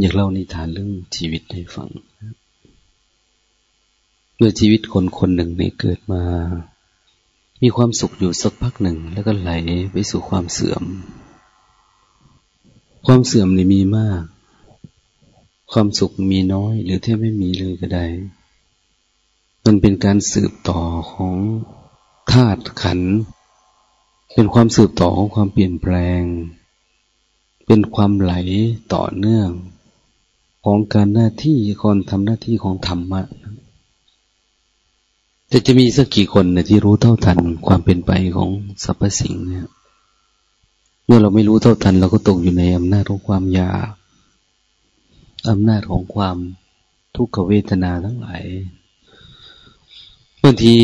อยากเล่านิทานเรื่องชีวิตให้ฟังเมื่อชีวิตคนคนหนึ่งในเกิดมา มีความสุขอยู่สักพักหนึ่ง แล้วก็ไหลไปสู่ความเสื่อม ความเสื่อมนี่มีมาก ความสุขมีน้อย หรือแทบไม่มีเลยก็ได้ มันเป็นการสืบต่อของธาตุขัน เป็นความสืบต่อของความเปลี่ยนแปลง เป็นความไหลต่อเนื่อง ของการหน้าที่คนทำหน้าที่ของธรรมะแต่จะมีสักกี่คนนะที่รู้เท่าทันความเป็นไปของสรรพสิ่งเนี่ย เมื่อเราไม่รู้เท่าทัน เราก็ตกอยู่ในอำนาจของความอยากอำนาจของความทุกขเวทนาทั้งหลายบางที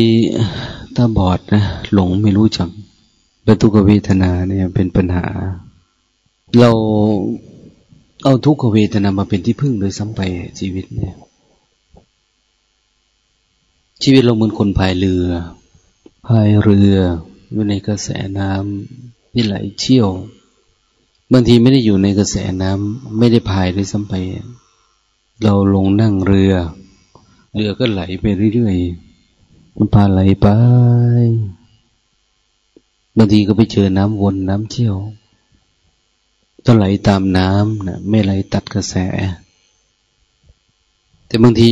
ตาบอดนะหลงไม่รู้จักแล้วทุกขเวทนาเนี่ยเป็นปัญหา เรา เอาทุกขเวทนามาเป็นที่พึ่งโดยซ้ำไปชีวิตเนี่ย ชีวิตเราเหมือนคนพายเรือ พายเรืออยู่ในกระแสน้ำที่ไหลเชี่ยว บางทีไม่ได้อยู่ในกระแสน้ำไม่ได้พายด้วยซ้ำไป เราลงนั่งเรือ เรือก็ไหลไปเรื่อยๆมันพาไหลไป บางทีก็ไปเจอน้ำวนน้ำเชี่ยว ก็ไหลตามน้ำนะไม่ไหลตัดกระแส แต่บางที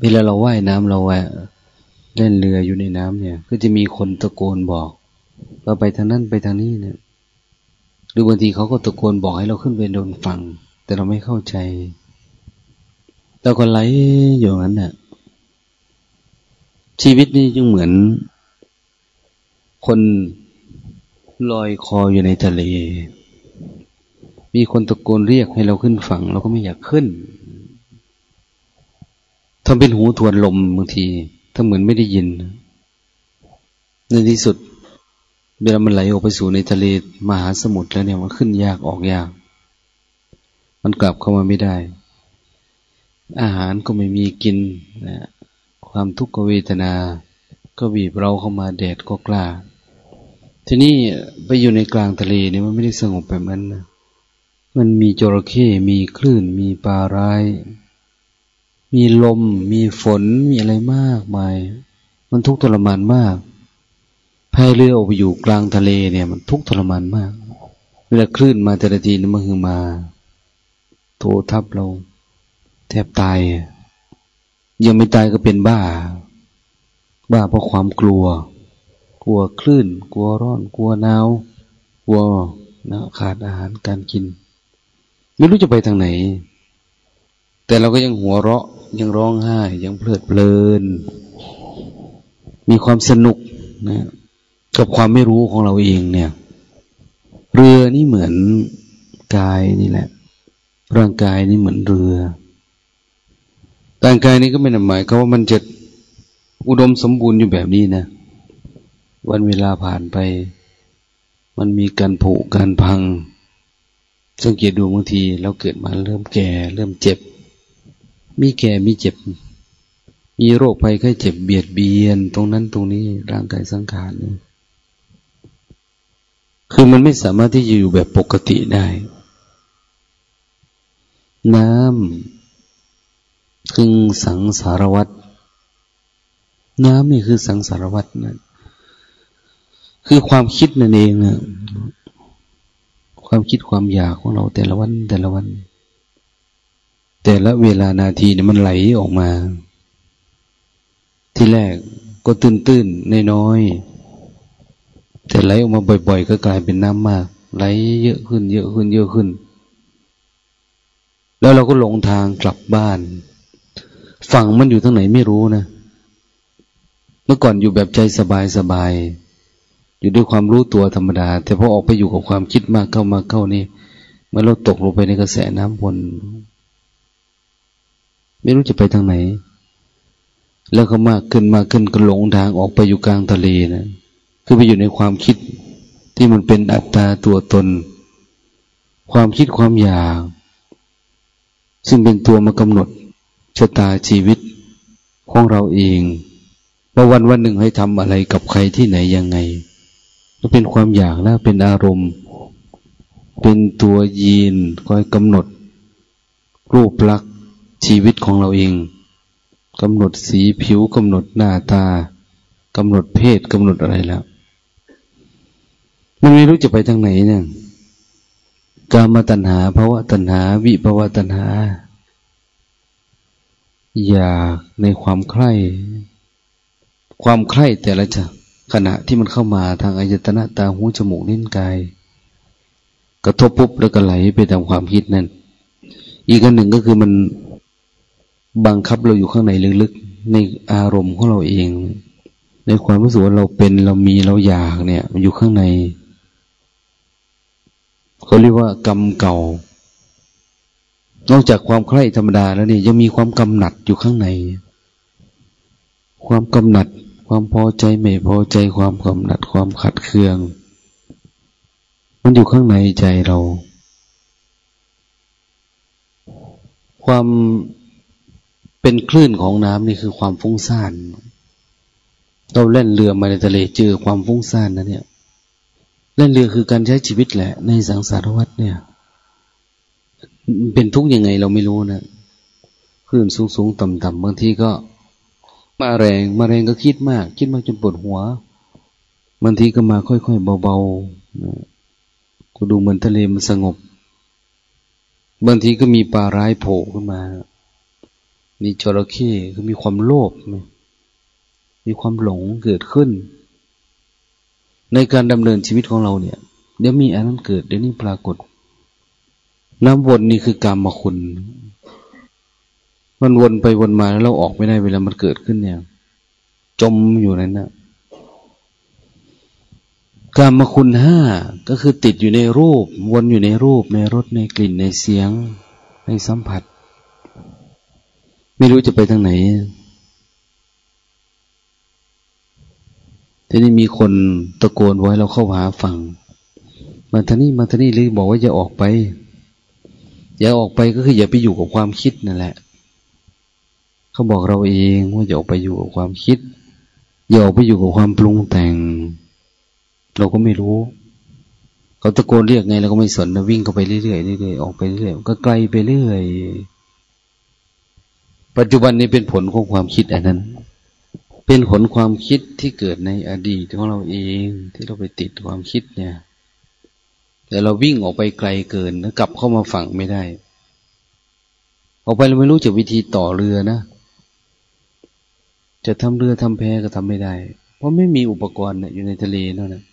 เวลาเราว่ายน้ำเราเล่นเรืออยู่ในน้ำเนี่ย ก็จะมีคนตะโกนบอกเราไปทางนั้นไปทางนี้เนี่ยหรือบางทีเขาก็ตะโกนบอกให้เราขึ้นไปโดนฟัง แต่เราไม่เข้าใจเราก็ไหลอยู่นั้นเนี่ยชีวิตนี่จึงเหมือน คนลอยคออยู่ในทะเล มีคนตะโกนเรียกให้เราขึ้นฝั่ง เราก็ไม่อยากขึ้นทำเป็นหูทวนลมบางที ถ้าเหมือนไม่ได้ยิน ในที่สุด เวลามันไหลออกไปสู่ในทะเลมหาสมุทรแล้วเนี่ยมันขึ้นยากออกยาก มันกลับเข้ามาไม่ได้ อาหารก็ไม่มีกินนะความทุกขเวทนา ก็บีบเราเข้ามาแดดก็กล้า ทีนี้ไปอยู่ในกลางทะเลเนี่ยมันไม่ได้สงบแบบนั้นนะ มันมีจระเข้มีคลื่น มีปลาร้าย มีลม มีฝน มีอะไรมากมาย มันทุกข์ทรมานมากพายเรือออกไปอยู่กลางทะเลเนี่ย มันทุกข์ทรมานมาก เวลาคลื่นมาแต่ละทีนี่มันคือมา โททับเรา แทบตาย ยังไม่ตายก็เป็นบ้า บ้าเพราะความกลัว กลัวคลื่น กลัวร้อน กลัวหนาว กลัวนะขาดอาหารการกิน ไม่รู้จะไปทางไหน แต่เราก็ยังหัวเราะ ยังร้องไห้ ยังเพลิดเพลิน มีความสนุกนะ กับความไม่รู้ของเราเองเนี่ย เรือนี่เหมือนกายนี่แหละ ร่างกายนี่เหมือนเรือร่างกายนี้ก็ไม่ได้หมายเขาว่ามันจะอุดมสมบูรณ์อยู่แบบนี้นะวันเวลาผ่านไป มันมีการผุการพัง สังเกตดูบางทีเราเกิดมาเริ่มแก่ เริ่มเจ็บ มีแก่มีเจ็บ มีโรคภัยไข้เจ็บเบียดเบียน ตรงนั้นตรงนี้ร่างกายสังขารนี่คือมันไม่สามารถที่จะอยู่แบบปกติได้ น้ำคือสังสารวัตรน้ำนี่คือสังสารวัตรนะคือความคิดนั่นเองนะ ความคิดความอยากของเราแต่ละวันแต่ละวัน แต่ละเวลานาทีเนี่ยมันไหลออกมา ที่แรกก็ตื้นตื้นน้อยๆแต่ไหลออกมาบ่อย ๆ ก็กลายเป็นน้ำมาก ไหลเยอะขึ้น เยอะขึ้น เยอะขึ้น แล้วเราก็หลงทางกลับบ้านฝั่งมันอยู่ทางไหนไม่รู้นะ เมื่อก่อนอยู่แบบใจสบายสบาย อยู่ด้วยความรู้ตัวธรรมดา แต่พอออกไปอยู่กับความคิดมากเข้ามาเข้านี่เมื่อเราตกลงไปในกระแสน้ำวนไม่รู้จะไปทางไหน แล้วก็มากขึ้นมากขึ้นก็หลงทางออกไปอยู่กลางทะเลนะคือไปอยู่ในความคิดที่มันเป็นอัตตาตัวตน ความคิดความอยาก ซึ่งเป็นตัวมากำหนดชะตาชีวิตของเราเองว่าวันวันหนึ่งให้ทำอะไรกับใครที่ไหนยังไง ก็เป็นความอยากแล้วเป็นอารมณ์ เป็นตัวยีนคอยกำหนด รูปลักษณ์ชีวิตของเราเองกำหนดสีผิวกำหนดหน้าตากำหนดเพศกำหนดอะไรแล้ว มันไม่รู้จะไปทางไหนเนี่ยกามตัณหาภาวะตัณหา วิภาวะตัณหา อยากในความใคร่ ความใคร่แต่ละจะ ขณะที่มันเข้ามาทางอายตนะตาหูจมูกนิ้นกาย กระทบปุ๊บแล้วก็ไหลไปตามความคิดนั่น อีกอันหนึ่งก็คือมันบังคับเราอยู่ข้างในลึกๆ ในอารมณ์ของเราเอง ในความรู้สึกว่าเราเป็นเรามีเราอยากเนี่ยมันอยู่ข้างในเขาเรียกว่ากรรมเก่า นอกจากความใคร่ธรรมดาแล้วเนี่ยยังมีความกำหนัดอยู่ข้างใน ความกำหนัด ความพอใจไม่พอใจความกำหนัดความขัดเคือง มันอยู่ข้างในใจเรา ความเป็นคลื่นของน้ำนี่คือความฟุ้งซ่านเราเล่นเรือมาในทะเลเจอความฟุ้งซ่านนะเนี่ยเล่นเรือคือการใช้ชีวิตแหละ ในสังสารวัฏเนี่ย เป็นทุกข์ยังไงเราไม่รู้นะคลื่นสูงสูงต่ำต่ำบางทีก็ มาแรงมาแรงก็คิดมาก คิดมากจนปวดหัวบางทีก็มาค่อยๆเบาๆก็ดูเหมือนทะเลมันสงบบางทีก็มีปลาร้ายโผล่ขึ้นมา มีจระเข้คือมีความโลภมีความหลงเกิดขึ้น ในการดำเนินชีวิตของเราเนี่ย เดี๋ยวมีอันนั้นเกิดเดี๋ยวนี้ปรากฏ น้ำวนนี่คือกรรมคุณ มันวนไปวนมาแล้วเราออกไม่ได้เวลามันเกิดขึ้นเนี่ย จมอยู่นั้นนะกรรมคุณห้าก็คือติดอยู่ในรูป วนอยู่ในรูปในรสในกลิ่นในเสียง ในสัมผัส ไม่รู้จะไปทางไหนทีนี้มีคนตะโกนไว้เราเข้าหาฝั่งมาทานี่มาทานี่เลยบอกว่าอย่าออกไป อย่าออกไปก็คืออย่าไปอยู่กับความคิดนั่นแหละ เขาบอกเราเองว่าอย่าออกไปอยู่กับความคิดอย่าออกไปอยู่กับความปรุงแต่ง เราก็ไม่รู้ เขาตะโกนเรียกไงเราก็ไม่สนนะวิ่งเข้าไปเรื่อยๆเรื่อยๆออกไปเรื่อยๆก็ไกลไปเรื่อยปัจจุบันนี้เป็นผลของความคิดอันนั้น เป็นผลความคิดที่เกิดในอดีตของเราเองที่เราไปติดความคิดเนี่ย แต่เราวิ่งออกไปไกลเกินแล้วกลับเข้ามาฝั่งไม่ได้ ออกไปเราไม่รู้จะวิธีต่อเรือนะ จะทำเรือทำแพก็ทำไม่ได้ เพราะไม่มีอุปกรณ์อยู่ในทะเลนั่นนะ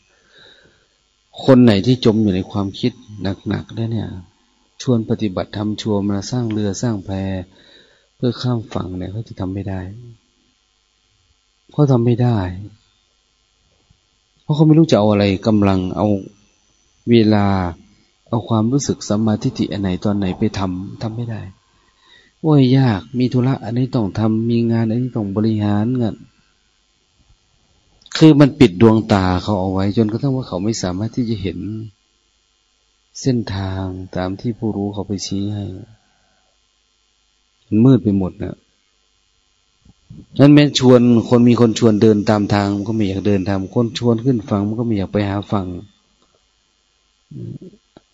คนไหนที่จมอยู่ในความคิดหนักๆได้เนี่ย ชวนปฏิบัติทำชวนมาสร้างเรือสร้างแพเพื่อข้ามฝั่งเนี่ยเขาจะทำไม่ได้เขาทำไม่ได้ เพราะเขาไม่รู้จะเอาอะไรกำลังเอาเวลา เอาความรู้สึกสัมมาทิฏฐิอันไหนตอนไหนไปทำทำไม่ได้ ว่ายาก มีธุระอันนี้ต้องทำมีงานอันนี้ต้องบริหารเงินคือมันปิดดวงตาเขาเอาไว้ จนกระทั่งว่าเขาไม่สามารถที่จะเห็น เส้นทางตามที่ผู้รู้เขาไปชี้ให้มันมืดไปหมดนะนั้นแม้ชวนคนมีคนชวนเดินตามทางมันก็ไม่อยากเดินตามคนชวนขึ้นฝั่งมันก็ไม่อยากไปหาฝั่ง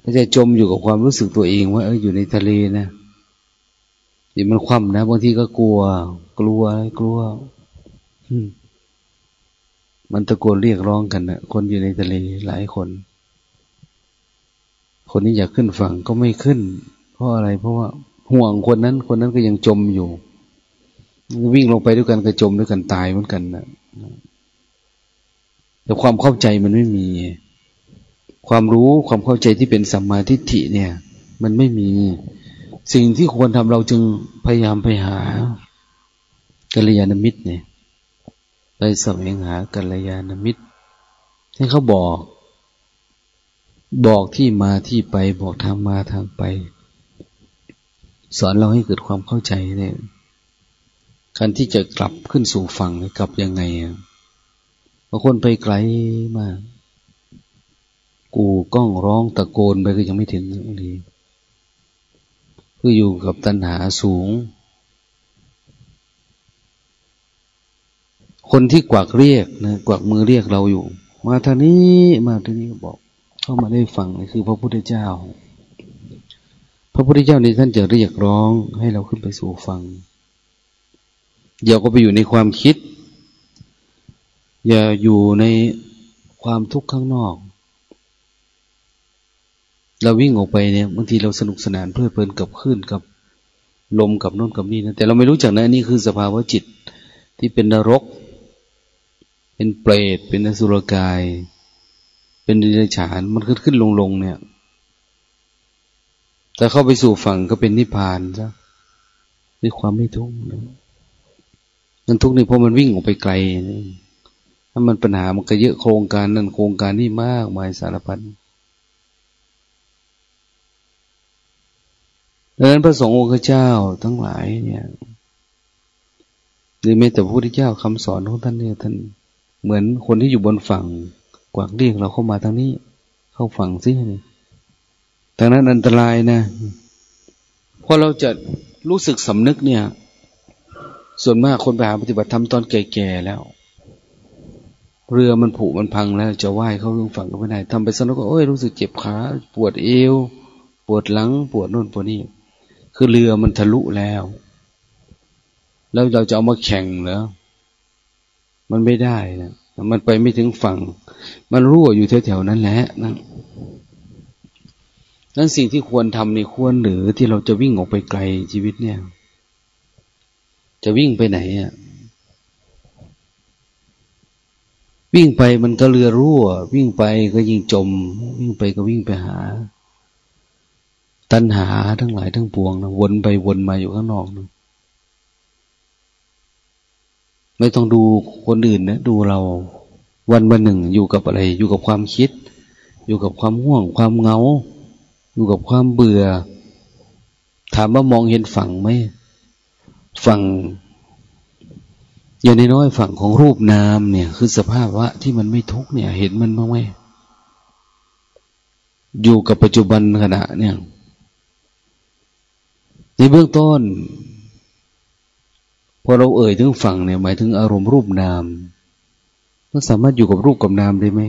ก็จะจมอยู่กับความรู้สึกตัวเองว่าเอออยู่ในทะเลนะ เดี๋ยวมันคว่ำนะบางทีก็กลัว กลัวกลัวมันตะโกนเรียกร้องกันนะคนอยู่ในทะเลหลายคน คนนี้อยากขึ้นฝั่งก็ไม่ขึ้น เพราะอะไร เพราะว่าห่วงคนนั้น คนนั้นก็ยังจมอยู่ วิ่งลงไปด้วยกันก็จมด้วยกันตายเหมือนกันนะแต่ความเข้าใจมันไม่มี ความรู้ความเข้าใจที่เป็นสัมมาทิฏฐิเนี่ย มันไม่มี สิ่งที่ควรทำเราจึงพยายามไปหากัลยาณมิตรเนี่ยไปแสวงหากัลยาณมิตร ให้เขาบอก บอกที่มาที่ไป บอกทางมาทางไป สอนเราให้เกิดความเข้าใจเนี่ยการที่จะกลับขึ้นสู่ฝั่งกลับยังไงบางคนไปไกลมาก กูก้องร้องตะโกนไปก็ยังไม่ถึงบางที คืออยู่กับตัณหาสูง คนที่กวักเรียกนะกวักมือเรียกเราอยู่ มาทางนี้มาทางนี้บอก เข้ามาได้ฟังคือพระพุทธเจ้า พระพุทธเจ้าในท่านจะเรียกร้องให้เราขึ้นไปสู่ฟังอย่าก็ไปอยู่ในความคิด อย่าอยู่ในความทุกข์ข้างนอก เราวิ่งออกไปเนี่ยบางทีเราสนุกสนานเพลิดเพลินกับคลื่นกับลมกับโน่นกับนี่นะแต่เราไม่รู้จักนะนี่คือสภาวะจิตที่เป็นนรก เป็นเปรต เป็นอสุรกาย เป็นดิฉานมันขึ้นขึ้นลงลงเนี่ยแต่เข้าไปสู่ฝั่งก็เป็นนิพพานซะด้วยความไม่ทุกข์มันทุกข์นี่เพราะมันวิ่งออกไปไกล ถ้ามันปัญหามันก็เยอะโครงการนั่นโครงการนี่มากมายสารพัด ดังนั้นพระสงฆ์องค์เจ้าทั้งหลายเนี่ยหรือแม้แต่พระพุทธเจ้าคำสอนของท่านเนี่ยท่านเหมือนคนที่อยู่บนฝั่ง กวากเรียกเราเข้ามาทางนี้ เข้าฝั่งซิเนี่ยทางนั้นอันตรายนะพอเราจะรู้สึกสำนึกเนี่ย ส่วนมากคนไปหาปฏิบัติธรรมตอนแก่ๆแล้ว เรือมันผุมันพังแล้ว จะว่ายเข้าเรื่องฝั่งก็ไม่ได้ทำไปสักนักก็โอ้ยรู้สึกเจ็บขาปวดเอว ปวดหลัง ปวดโน่นปวดนี่ คือเรือมันทะลุแล้ว แล้วเราจะเอามาแข่งเหรอมันไม่ได้นะมันไปไม่ถึงฝั่ง มันรั่วอยู่แถวๆนั้นแหละนะนั้นสิ่งที่ควรทำในควรหรือที่เราจะวิ่งออกไปไกลชีวิตเนี่ย จะวิ่งไปไหนอะวิ่งไปมันก็เรือรั่ว วิ่งไปก็ยิ่งจม วิ่งไปก็วิ่งไปหา ตัณหาทั้งหลายทั้งปวงนะวนไปวนมาอยู่ข้างนอกนะไม่ต้องดูคนอื่นนะดูเราวันวันหนึ่งอยู่กับอะไร อยู่กับความคิด อยู่กับความห่วง ความเงา อยู่กับความเบื่อ ถามว่ามองเห็นฝั่งไหมฝั่งอย่างน้อยฝั่งของรูปนามเนี่ย คือสภาพวะที่มันไม่ทุกเนี่ย เห็นมันบ้างไหมอยู่กับปัจจุบันขณะเนี่ย ในเบื้องต้นพอเราเอ่ยถึงฝั่งเนี่ยหมายถึงอารมณ์รูปนามเราสามารถอยู่กับรูปกับนามได้ไหม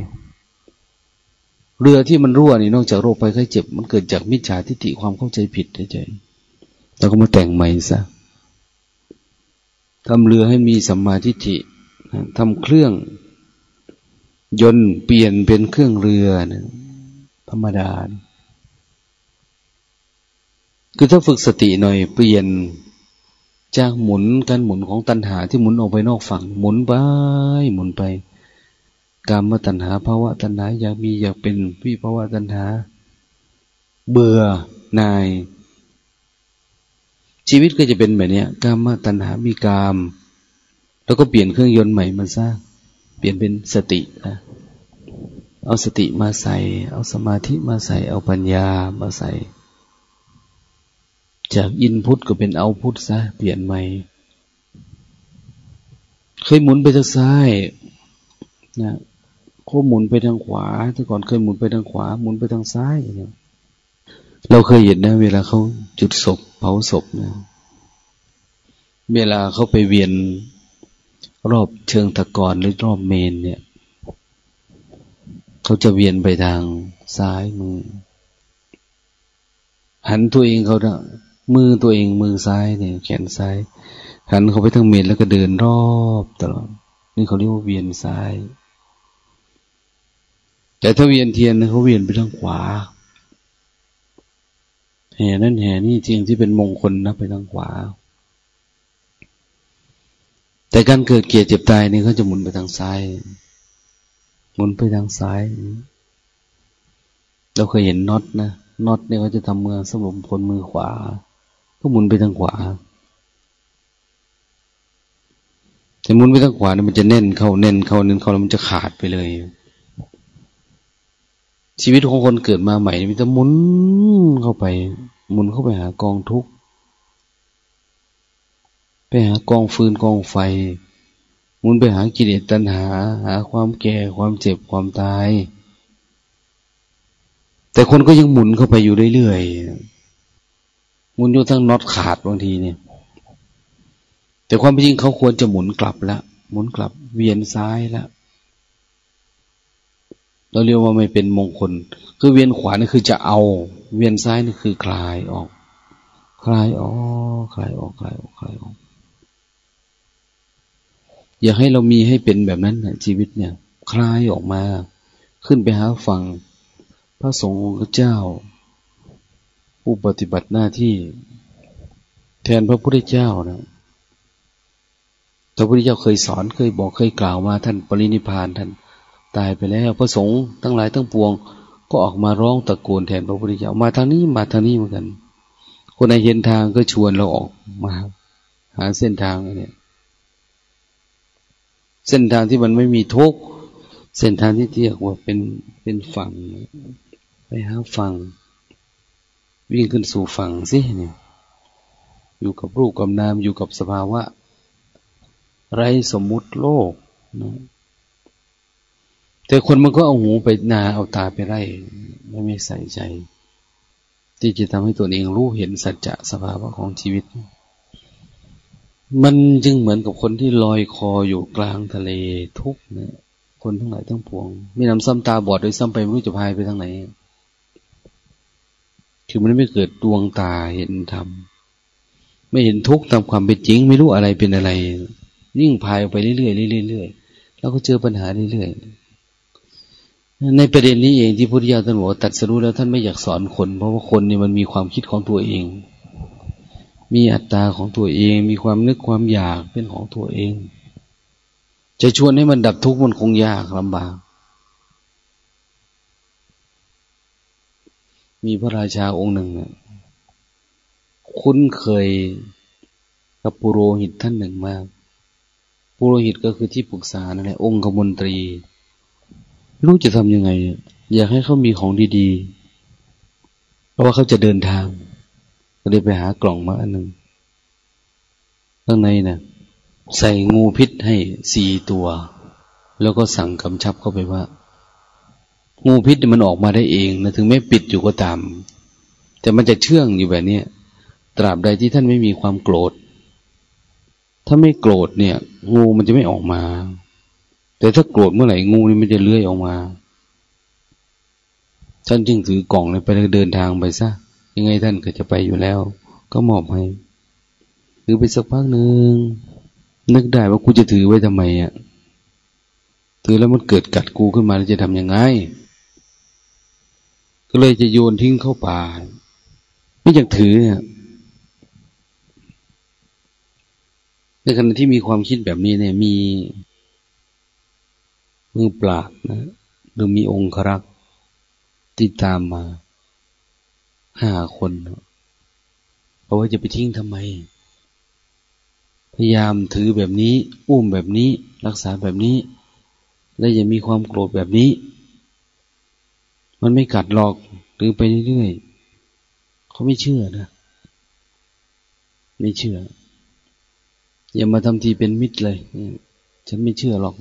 เรือที่มันรั่วนี่นอกจากโรคภัยไข้เจ็บ มันเกิดจากมิจฉาทิฏฐิความเข้าใจผิดเฉยๆเราก็มาแต่งใหม่ซะทำเรือให้มีสัมมาทิฏฐิทำเครื่อง ยนต์เปลี่ยนเป็นเครื่องเรือนะธรรมดา คือถ้าฝึกสติหน่อยเปลี่ยนจากหมุนการหมุนของตัณหาที่หมุนออกไปนอกฝั่ง หมุนไปหมุนไปกามตัณหาภาวะตัณหาอยากมีอยากเป็นวิภาวะตัณหา เบื่อนาย ชีวิตก็จะเป็นแบบนี้กามตัณหามีกาม แล้วก็เปลี่ยนเครื่องยนต์ใหม่มาซะเปลี่ยนเป็นสตินะเอาสติมาใส่ เอาสมาธิมาใส่ เอาปัญญามาใส่ จากอินพุตก็เป็นเอาพุตซะ เปลี่ยนใหม่ เคยหมุนไปทางซ้ายนะเขาหมุนไปทางขวา แต่ก่อนเคยหมุนไปทางขวา หมุนไปทางซ้ายเนี่ยเราเคยเห็นนะ เวลาเขาจุดศพ เผาศพนะ เวลาเขาไปเวียนรอบเชิงตะกอนหรือรอบเมน เนี่ย เขาจะเวียนไปทางซ้ายมือหันตัวเองเขาเนะ มือตัวเองมือซ้ายเนี่ยแขนซ้ายหันเขาไปทางเมนแล้วก็เดินรอบตลอดนี่เขาเรียกว่าเวียนซ้าย แต่ถ้าเวียนเทียนเขาเวียนไปทางขวาแห่นั่นแห่นี่จริงที่เป็นมงคลนะไปทางขวา แต่การเกิดเกียรติเจ็บตายนี่เขาจะหมุนไปทางซ้าย หมุนไปทางซ้าย เราเคยเห็นน็อตนะน็อตเนี่ยเขาจะทำมือสมบคนมือขวา ก็หมุนไปทางขวา แต่หมุนไปทางขวาเนี่ยมันจะแน่นเข้าแน่นเข้าแน่นเข้าแล้วมันจะขาดไปเลย ชีวิตของคนเกิดมาใหม่มันจะหมุนเข้าไปหมุนเข้าไปหากองทุกข์ไปหากองฟืนกองไฟหมุนไปหากิเลสตัณหา หาความแก่ความเจ็บความตาย แต่คนก็ยังหมุนเข้าไปอยู่เรื่อยๆ หมุนอยู่ทั้งน็อตขาดบางทีเนี่ยแต่ความจริงเขาควรจะหมุนกลับและหมุนกลับเวียนซ้ายและเราเรียกว่าไม่เป็นมงคล คือเวียนขวานี่คือจะเอา เวียนซ้ายนี่คือคลายออก คลายออกคลายออกคลายออกคลายออก อยากให้เรามีให้เป็นแบบนั้นนะชีวิตเนี่ย คลายออกมา ขึ้นไปหาฝั่งพระสงฆ์องค์เจ้า ผู้ปฏิบัติหน้าที่ แทนพระพุทธเจ้านะพระพุทธเจ้าเคยสอนเคยบอกเคยกล่าวมาท่านปรินิพานท่านตายไปแล้วพระสงฆ์ทั้งหลายทั้งปวง ก็ออกมาร้องตะโกนแทนพระพุทธเจ้ามาทางนี้มาทางนี้เหมือนกัน คนในเห็นทางก็ชวนเราออกมา หาเส้นทางเนี่ย เส้นทางที่มันไม่มีทุกข์เส้นทางที่เรียกว่าเป็นเป็นฝั่งไปหาฝั่ง วิ่งขึ้นสู่ฝั่งสิเนี่ยอยู่กับรูปกับนามอยู่กับสภาวะ ไรสมมุติโลกนะแต่คนมันก็เอาหูไปนาเอาตาไปไล่ไม่ไม่ใส่ใจ ที่จะทำให้ตัวเองรู้เห็นสัจจะสภาวะของชีวิต มันจึงเหมือนกับคนที่ลอยคออยู่กลางทะเลทุกเนี่ยคนทั้งหลายทั้งปวง ไม่นำซ้ำตาบอดโดยซ้ำไปไม่รู้จะพายไปทางไหน คือมันไม่เกิดดวงตาเห็นธรรมไม่เห็นทุกข์ตามความเป็นจริง ไม่รู้อะไรเป็นอะไร ยิ่งพายไปเรื่อยๆเรื่อยๆแล้วก็เจอปัญหาเรื่อยๆในประเด็นนี้เองที่พุทธิยถาท่านบอกตัดสรู้แล้วท่านไม่อยากสอนคน เพราะว่าคนนี่มันมีความคิดของตัวเอง มีอัตตาของตัวเอง มีความนึกความอยากเป็นของตัวเอง จะชวนให้มันดับทุกข์มันคงยากลำบาก มีพระราชาองค์หนึ่งคุ้นเคยกับปุโรหิตท่านหนึ่งมาก ปุโรหิตก็คือที่ปรึกษานั่นแหละองค์ขมนตรี รู้จะทำยังไง อยากให้เขามีของดีๆ เพราะว่าเขาจะเดินทาง ก็เลยไปหากล่องมาอันหนึ่งข้างในนะ่ะใส่งูพิษให้สี่ตัว แล้วก็สั่งกำชับเข้าไปว่า งูพิษมันออกมาได้เองนะถึงไม่ปิดอยู่ก็ตาม แต่มันจะเชื่องอยู่แบบนี้ตราบใดที่ท่านไม่มีความโกรธ ถ้าไม่โกรธเนี่ย งูมันจะไม่ออกมา แต่ถ้าโกรธเมื่อไหร่งูนี่มันจะเลื้อยออกมา ท่านจึงถือกล่องเลยไปเดินทางไปซะยังไงท่านก็จะไปอยู่แล้ว ก็มอบให้ถือไปสักพักหนึ่งนึกได้ว่ากูจะถือไว้ทำไมอะถือแล้วมันเกิดกัดกูขึ้นมาจะทำยังไง ก็เลยจะโยนทิ้งเข้าป่า ไม่อยากถือเนี่ยในขณะที่มีความคิดแบบนี้เนี่ย มีมือปราดนะหรือมีองค์รักษ์ติดตามมาห้าคนเพราะว่าจะไปทิ้งทำไม พยายามถือแบบนี้ อุ้มแบบนี้ รักษาแบบนี้ และอย่ามีความโกรธแบบนี้ มันไม่กัดหลอกหรือไปเรื่อยๆเขาไม่เชื่อนะ ไม่เชื่อ อย่ามาทำทีเป็นมิตรเลย ฉันไม่เชื่อหรอก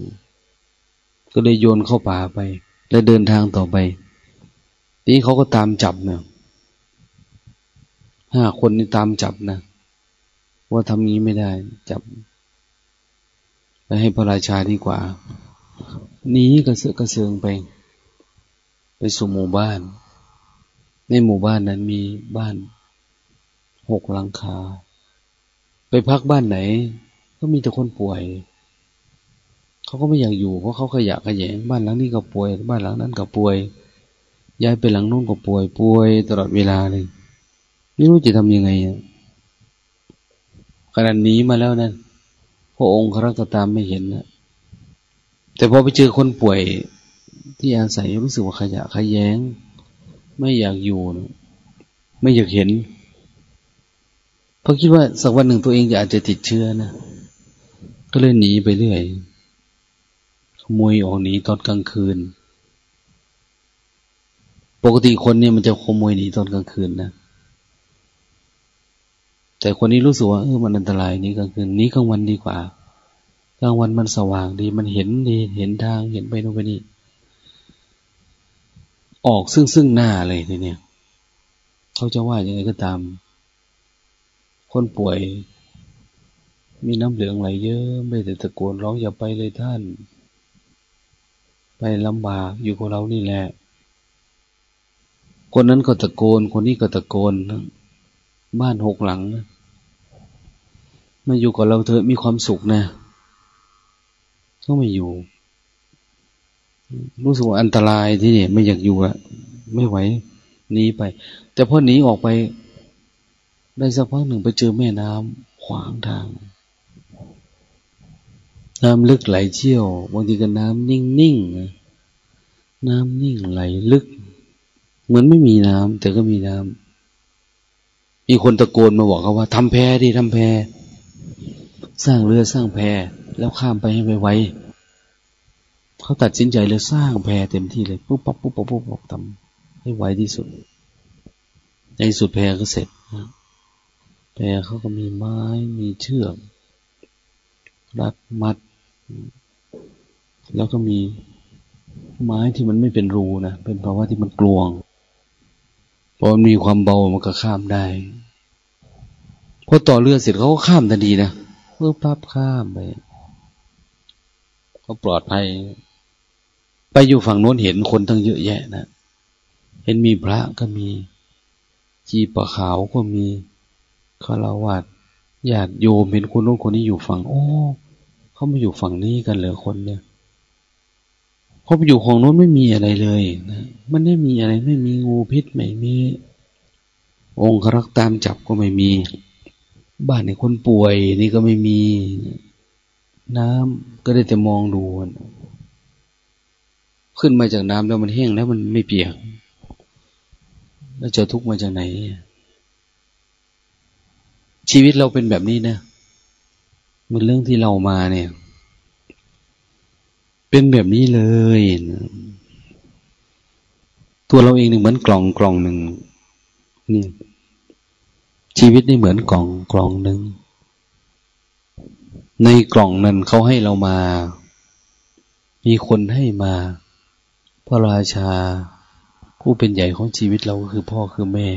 ก็เลยโยนเข้าป่าไป แล้วเดินทางต่อไปนี้เขาก็ตามจับเนี่ยห้าคนนี่ตามจับนะว่าทำนี้ไม่ได้ จับแล้วให้พระราชาดีกว่านี้กระเสือกระเสืองไป ไปสู่หมู่บ้าน ในหมู่บ้านนั้นมีบ้านหกหลังคา ไปพักบ้านไหน ก็มีแต่คนป่วย เขาก็ไม่อยากอยู่เพราะเขาขยะขยงบ้านหลังนี้ก็ป่วย บ้านหลังนั้นก็ป่วย ย้ายไปหลังนู้นก็ป่วย ป่วยตลอดเวลาเลย ไม่รู้จะทำยังไงขนาดนี้มาแล้วนะั่นพระองค์ครักตามไม่เห็นนะแต่พอไปเจอคนป่วย ที่อาศัยรู้สึกว่าขยะขยง ไม่อยากอยู่ ไม่อยากเห็น เพราะคิดว่าสักวันหนึ่งตัวเองจะอาจจะติดเชื้อนะ ก็เลยหนีไปเรื่อย ขโมยออกหนีตอนกลางคืน ปกติคนเนี่ยมันจะขโมยหนีตอนกลางคืนนะ แต่คนนี้รู้สึกว่าเออมันอันตรายนี้กลางคืนนี้กลางวันดีกว่ากลางวันมันสว่างดี มันเห็นดี เห็นทาง เห็นไปโน่นไปนี่ ออกซึ่งซึ่งหน้าเลยทีเนี้ยเขาจะว่ายังไงก็ตาม คนป่วย มีน้ำเหลืองไหลเยอะ ไม่แต่ตะโกนร้องอย่าไปเลยท่าน ไปลำบากอยู่กับเรานี่แหละ คนนั้นก็ตะโกน คนนี้ก็ตะโกน บ้านหกหลังมาอยู่กับเราเถอะมีความสุขนะก็ไม่อยู่ รู้สึกว่าอันตรายที่นี่ไม่อยากอยู่ละไม่ไหวหนีไป แต่พอหนีออกไป ได้สักพักหนึ่งไปเจอแม่น้ำขวางทาง น้ำลึกไหลเชี่ยวบางทีก็น้ำนิ่งนิ่งน้ำนิ่งไหลลึก เหมือนไม่มีน้ำแต่ก็มีน้ำมีคนตะโกนมาบอกเขาว่าทำแพดิทำแพ สร้างเรือสร้างแพแล้วข้ามไปให้ไวๆ เขาตัดสินใจเลยสร้างแพรเต็มที่เลยปุ๊บปั๊บปุ๊บปั๊บปุ๊บปั๊บทำให้ไวที่สุด ในสุดแพรก็เสร็จนะแพรเขาก็มีไม้มีเชือกรัดมัด แล้วก็มีไม้ที่มันไม่เป็นรูนะเป็นเพราว่าที่มันกลวงพอมันมีความเบามันก็ข้ามได้พอต่อเรือเสร็จเขาก็ข้ามทันทีนะเพื่อปั๊บข้ามไปก็ปลอดภัย ไปอยู่ฝั่งโน้นเห็นคนทั้งเยอะแยะนะเห็นมีพระก็มี จีปะขาวก็มีคารวะญาติโยมเห็นคนโน้นคนนี้อยู่ฝั่ง โอ้เขามาอยู่ฝั่งนี้กันเหรอคนเนี่ยพอไปอยู่ของโน้นไม่มีอะไรเลยนะมันไม่มีอะไรไม่มีงูพิษไม่มี องครักษ์ตามจับก็ไม่มี บ้านในคนป่วยนี่ก็ไม่มี น้ำก็ได้แต่มองดู ขึ้นมาจากน้ำแล้วมันแห้งแล้วมันไม่เปียก แล้วจะทุกข์มาจากไหน ชีวิตเราเป็นแบบนี้นะ มันเรื่องที่เรามาเนี่ย เป็นแบบนี้เลยตัวเราเองหนึ่งเหมือนกล่องกล่องหนึ่งนี่ชีวิตนี่เหมือนกล่องกล่องหนึ่งในกล่องนั้นเขาให้เรามา มีคนให้มา พระราชา ผู้เป็นใหญ่ของชีวิตเราก็คือพ่อคือแม่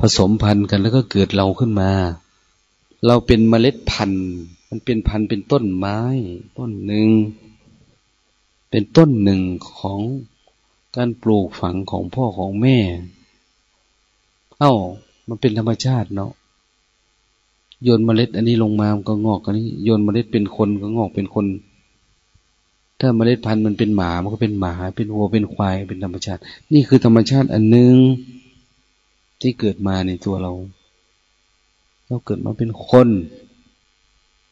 ผสมพันธุ์กันแล้วก็เกิดเราขึ้นมา เราเป็นเมล็ดพันธุ์ มันเป็นพันธุ์เป็นต้นไม้ ต้นหนึ่ง เป็นต้นหนึ่งของการปลูกฝังของพ่อของแม่ เอ้า มันเป็นธรรมชาติเนาะโยนเมล็ดอันนี้ลงมามันก็งอกอันนี้โยนเมล็ดเป็นคนก็งอกเป็นคน ถ้าเมล็ดพันธุ์มันเป็นหมามันก็เป็นหมาเป็นวัวเป็นควายเป็นธรรมชาติ นี่คือธรรมชาติอันหนึ่งที่เกิดมาในตัวเรา เราเกิดมาเป็นคน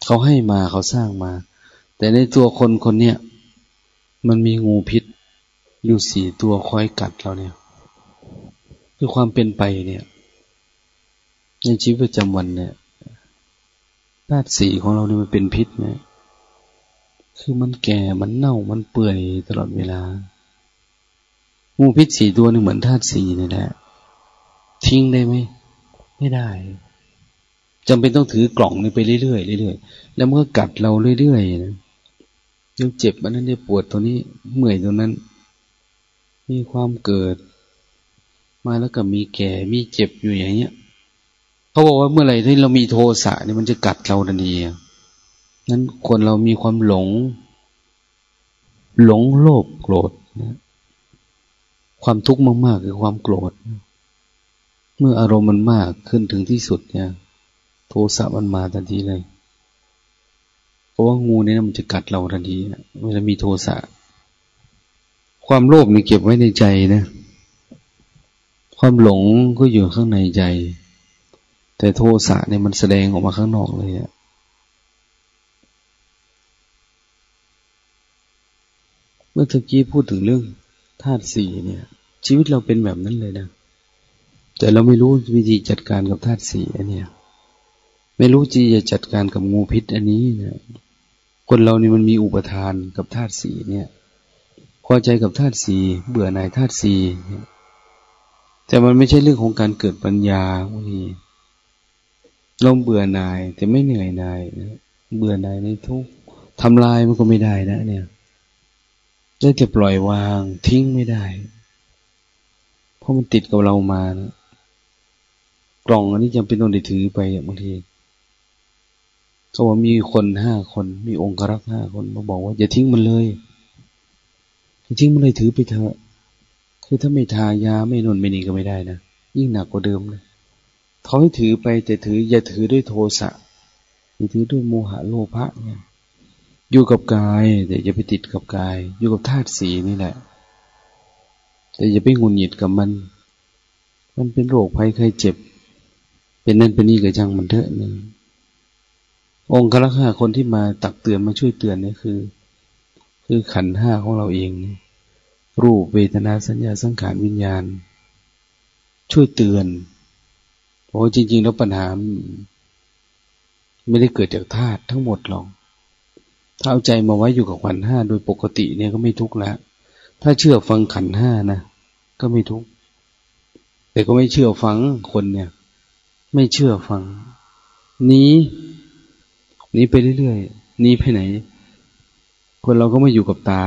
เขาให้มาเขาสร้างมา แต่ในตัวคนคนเนี้ยมันมีงูพิษ อยู่สี่ตัวคอยกัดเราเนี่ย คือความเป็นไปเนี่ย ในชีวิตประจำวันเนี่ยธาตุสีของเราเนี่ยมันเป็นพิษไหม คือมันแก่มันเน่ามันเปื่อยตลอดเวลางูพิษสีตัวนึงเหมือนธาตุสีนี่แหละทิ้งได้ไหมไม่ได้จำเป็นต้องถือกล่องนี้ไปเรื่อยๆเรื่อยๆแล้วมันก็กัดเราเรื่อยๆนะยังเจ็บมันนั้นเนี่ยปวดตัวนี้เมื่อยตัวนั้น มีความเกิด มาแล้วก็มีแก่มีเจ็บอยู่อย่างเงี้ยเขาบอกว่าเมื่อไหร่ที่เรามีโทสะเนี่ยมันจะกัดเราทันที นั้นคนเรามีความหลง หลงโลภโกรธนะความทุกข์มากๆคือความโกรธ เมื่ออารมณ์มันมากขึ้นถึงที่สุดเนี่ย โทสะมันมาทันทีเลย เพราะว่างูเนี่ยมันจะกัดเราทันทีเวลามีโทสะ ความโลภนี่เก็บไว้ในใจนะ ความหลงก็อยู่ข้างในใจ แต่โทสะเนี่ยมันแสดงออกมาข้างนอกเลยอะ มื่อตะกี้พูดถึงเรื่องธาตุสี่เนี่ย ชีวิตเราเป็นแบบนั้นเลยนะ แต่เราไม่รู้วิธีจัดการกับธาตุสี่อันเนี้ยไม่รู้จีจะจัดการกับงูพิษอันนี้เนี่ยคนเรานี่มันมีอุปทานกับธาตุสี่เนี่ย พอใจกับธาตุสี่เบื่อหน่ายธาตุสี่แต่มันไม่ใช่เรื่องของการเกิดปัญญาวกนี้เราเบื่อหน่ายแต่ไม่เหนื่อยหน่ายเบื่อหน่ายในทุกทำลายมันก็ไม่ได้นะ เนี่ย ได้แต่ปล่อยวางทิ้งไม่ได้ เพราะมันติดกับเรามานะกล่องอันนี้จำเป็นต้องได้ถือไปบางทีเขาว่ามีคนห้าคนมีองค์รักห้าคนมาบอกว่าอย่าทิ้งมันเลยอย่าทิ้งมันเลยถือไปเถอะคือถ้าไม่ทายาไม่นนไม่นี่ก็ไม่ได้นะยิ่งหนักกว่าเดิมเลยเขาให้ถือไปแต่ถือ อย่าถือด้วยโทสะอย่าถือด้วยโมหะโลภะเนี่ย อยู่กับกาย แต่อย่าไปติดกับกาย อยู่กับธาตุสีนี่แหละ แต่อย่าไปงุนหงิดกับมัน มันเป็นโรคภัยไข้เจ็บ เป็นนั่นเป็นนี่กับจังมันเถอะนึงองค์กระห้าคนที่มาตักเตือนมาช่วยเตือนนี่คือ คือขันห้าของเราเอง รูปเวทนาสัญญาสังขารวิญญาณ ช่วยเตือนโอ้จริง ๆ แล้วปัญหา ไม่ได้เกิดจากธาตุทั้งหมดหรอก ถ้าเอาใจมาไว้อยู่กับขันห้าโดยปกติเนี่ยก็ไม่ทุกข์แล้ว ถ้าเชื่อฟังขันห้านะก็ไม่ทุกข์แต่ก็ไม่เชื่อฟังคนเนี่ย ไม่เชื่อฟังนี้นี้ไปเรื่อยๆนี้ไปไหน คนเราก็ไม่อยู่กับตา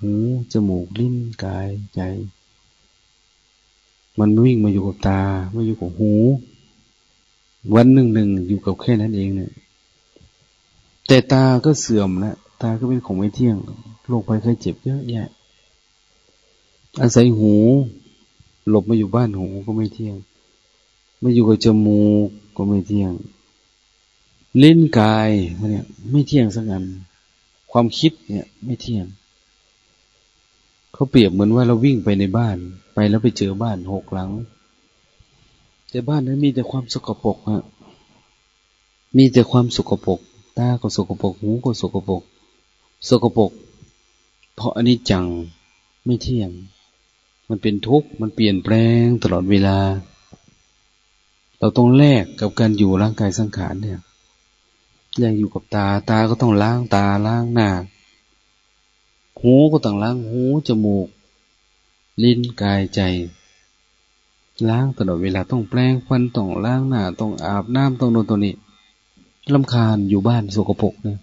หูจมูกลิ้นกายใจ มันวิ่งมาอยู่กับตา ไมาอยู่กับหู วันหนึ่งหนึ่งอยู่กับแค่นั้นเองเนี่ย แต่ตาก็เสื่อมนะตาก็เป็นของไม่เที่ยงโรคภัยไข้เจ็บเยอะแยะ อาศัยหู หลบมาอยู่บ้านหูก็ไม่เที่ยง มาอยู่กับจมูกก็ไม่เที่ยงเล่นกายเนี่ยไม่เที่ยงสักอัน ความคิดเนี่ยไม่เที่ยง เขาเปรียบเหมือนว่าเราวิ่งไปในบ้าน ไปแล้วไปเจอบ้านหกหลัง แต่บ้านนั้นมีแต่ความสกปรกฮะมีแต่ความสกปรก ตาก็สกปรกหูก็สกปรกสกปรกเพราะอันนี้จังไม่เที่ยง มันเป็นทุกข์มันเปลี่ยนแปลงตลอดเวลา เราต้องแลกกับการอยู่ร่างกายสังขารเนี่ยอยากอยู่กับตาตาก็ต้องล้างตาล้างหน้าหูก็ต้องล้างหูจมูก ลิ้นกายใจ ล้างตลอดเวลาต้องแปลงฟันต้องล้างหน้าต้องอาบน้ำต้องโน่นตัวนี้ ลำคาญอยู่บ้านสกปรกเนี่ย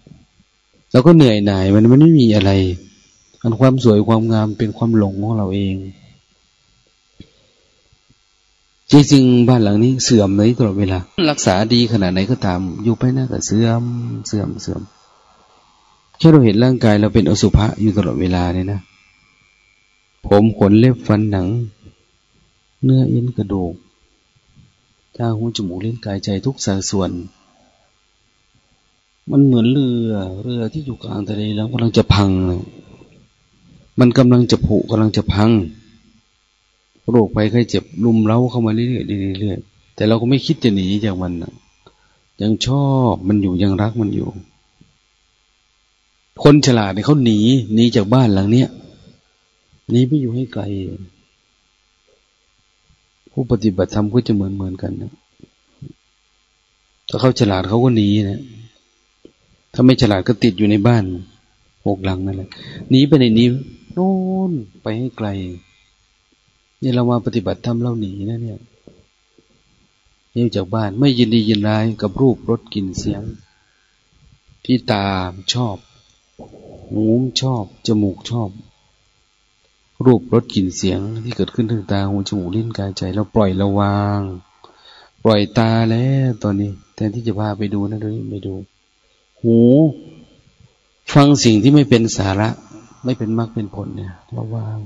เราก็เหนื่อยหน่ายมันมันไม่มีอะไร อันความสวยความงามเป็นความหลงของเราเอง จริงๆบ้านหลังนี้เสื่อมเลยตลอดเวลา รักษาดีขนาดไหนก็ตาม อยู่ไปหน้าก็เสื่อมเสื่อมเสื่อมแค่เราเห็นร่างกายเราเป็นอสุภะอยู่ตลอดเวลาเนี่ยนะ ผมขนเล็บฟันหนัง เนื้อเอ็นกระดูกตาหูจมูกเล่นกายใจทุกสัดส่วน มันเหมือนเรือ เรือที่อยู่กลางทะเลแล้วกำลังจะพัง มันกำลังจะผุกำลังจะพังโรคไปไข้เจ็บลุมเล้าเข้ามาเรื่อยๆเรื่อยๆแต่เราก็ไม่คิดจะหนีจากมันยังชอบมันอยู่ยังรักมันอยู่ คนฉลาดเนี่ยเขาหนีหนีจากบ้านหลังเนี้ยหนีไปอยู่ให้ไกล ผู้ปฏิบัติธรรมก็จะเหมือนเหมือนกันนะถ้าเขาฉลาดเขาก็หนีนะ ถ้าไม่ฉลาดก็ติดอยู่ในบ้านหกหลังนั่นแหละหนีไปไหนนี้โน่นไปให้ไกลนี่เรามาปฏิบัติธรรมเราหนีนะเนี่ยนี่จากบ้านไม่ยินดียินร้ายกับรูปรสกลิ่นเสียง ที่ตาชอบหูชอบ จมูกชอบ รูปรสกลิ่นเสียงที่เกิดขึ้นทางตาหูจมูกลิ้นกายใจเราปล่อยระวาง ปล่อยตาแล้วตอนนี้แทนที่จะพาไปดูนะดูไม่ดู หู ฟังสิ่งที่ไม่เป็นสาระ ไม่เป็นมรรคเป็นผลเนี่ยระวัง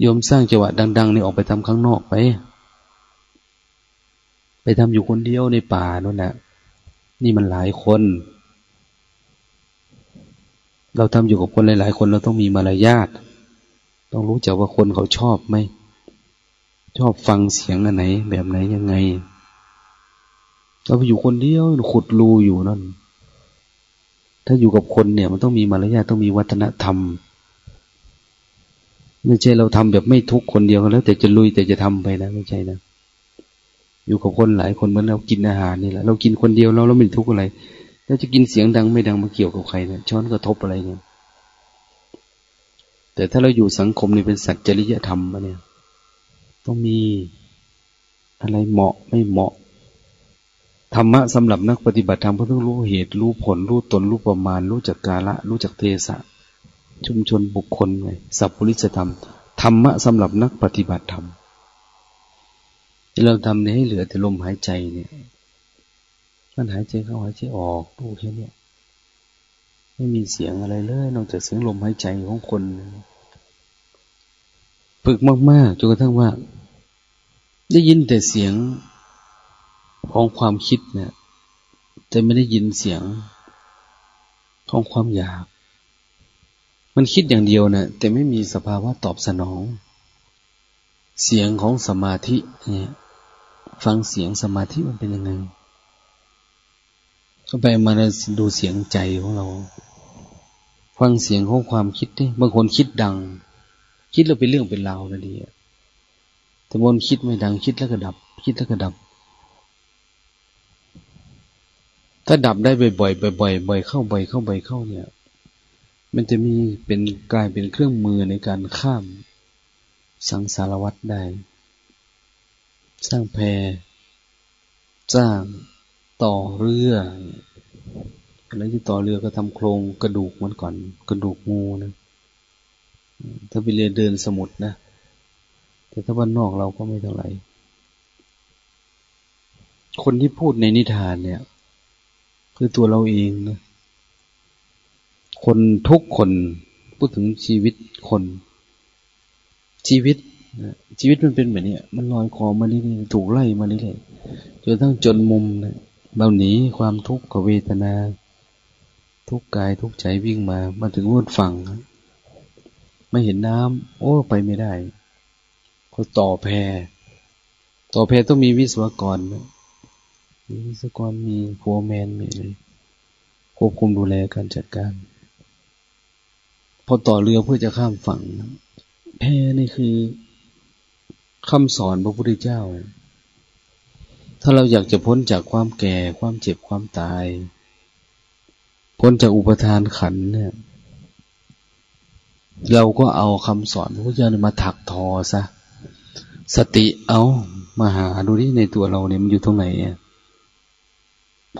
โยมสร้างจังหวะดัง ๆ นี่ออกไปทำข้างนอกไป ไปทำอยู่คนเดียวในป่านั่นแหละนี่มันหลายคน เราทำอยู่กับคนหลาย ๆ คนเราต้องมีมารยาทต้องรู้จักว่าคนเขาชอบไหม ชอบฟังเสียงอันไหน แบบไหนยังไง เราไปอยู่คนเดียวขุดรูอยู่นั่น ถ้าอยู่กับคนเนี่ย มันต้องมีมารยาทต้องมีวัฒนธรรม ไม่ใช่เราทำแบบไม่ทุกคนเดียวกันแล้ว แต่จะลุยแต่จะทำไปนะไม่ใช่นะ อยู่กับคนหลายคนเหมือนเรากินอาหารนี่แหละเรากินคนเดียวเราเราไม่ทุกอะไร แล้วจะกินเสียงดังไม่ดังมาเกี่ยวกับใครเนี่ยช้อนกระทบอะไรเนี่ย แต่ถ้าเราอยู่สังคมนี่เป็นสัจจริยธรรมเนี่ย ต้องมีอะไรเหมาะไม่เหมาะ ธรรมะสำหรับนักปฏิบัติธรรมก็ต้องรู้เหตุ รู้ผล รู้ตน รู้ประมาณ รู้จักกาละ รู้จักเทศะ ชุมชนบุคคลไงสัพพุริสธรรม ธรรมะสำหรับนักปฏิบัติธรรมที่เราทำนี้ให้เหลือแต่ลมหายใจเนี่ยมันหายใจเข้าหายใจออกรู้แค่นี้ไม่มีเสียงอะไรเลยนอกจากเสียงลมหายใจของคนฝึกมากๆจนกระทั่งว่า ได้ยินแต่เสียง ของความคิดเนี่ยแต่ไม่ได้ยินเสียงของความอยาก มันคิดอย่างเดียวนะแต่ไม่มีสภาวะตอบสนอง เสียงของสมาธิเนี่ย ฟังเสียงสมาธิมันเป็นยังไงก็ไปมาดูเสียงใจของเรา ฟังเสียงของความคิดดิบางคนคิดดัง คิดแล้วเป็นเรื่องเป็นราวนะดีแต่บนคิดไม่ดังคิดแล้วก็ดับ คิดแล้วก็ดับ ถ้าดับได้บ่อยๆบ่อยๆบ่อยเข้าบ่อยเข้าบ่อยเข้าเนี่ย มันจะมีเป็นกลายเป็นเครื่องมือในการข้ามสังสารวัตรได้ สร้างแพสร้างต่อเรืออะไรที่ต่อเรือก็ทำโครงกระดูกมันก่อน กระดูกงูนะ ถ้าไปเรียนเดินสมุดนะ แต่ถ้าวันนอกเราก็ไม่เท่าไหร่ คนที่พูดในนิทานเนี่ย คือตัวเราเองนะคนทุกคนพูดถึงชีวิตคน ชีวิตชีวิตมันเป็นแบบนี้มันลอยคอมาเรื่อยๆถูกไล่มาเรื่อยๆจนทั้งจนมุมนะเราหนีความทุกข์กับเวทนา ทุกกายทุกใจวิ่งมามาถึงมุดฝั่งไม่เห็นน้ำโอ้ไปไม่ได้ ก็ต่อแพต่อแพต้องมีวิศวกร มีวิศวกร มีโฟร์แมน มีควบคุมดูแลการจัดการ พอต่อเรือเพื่อจะข้ามฝั่ง แพนี่คือคำสอนพระพุทธเจ้า ถ้าเราอยากจะพ้นจากความแก่ ความเจ็บ ความตาย พ้นจากอุปทานขันเนี่ย เราก็เอาคำสอนพระพุทธเจ้ามาถักทอซะ สติเอา มาหาดูที่ในตัวเราเนี่ยมันอยู่ตรงไหน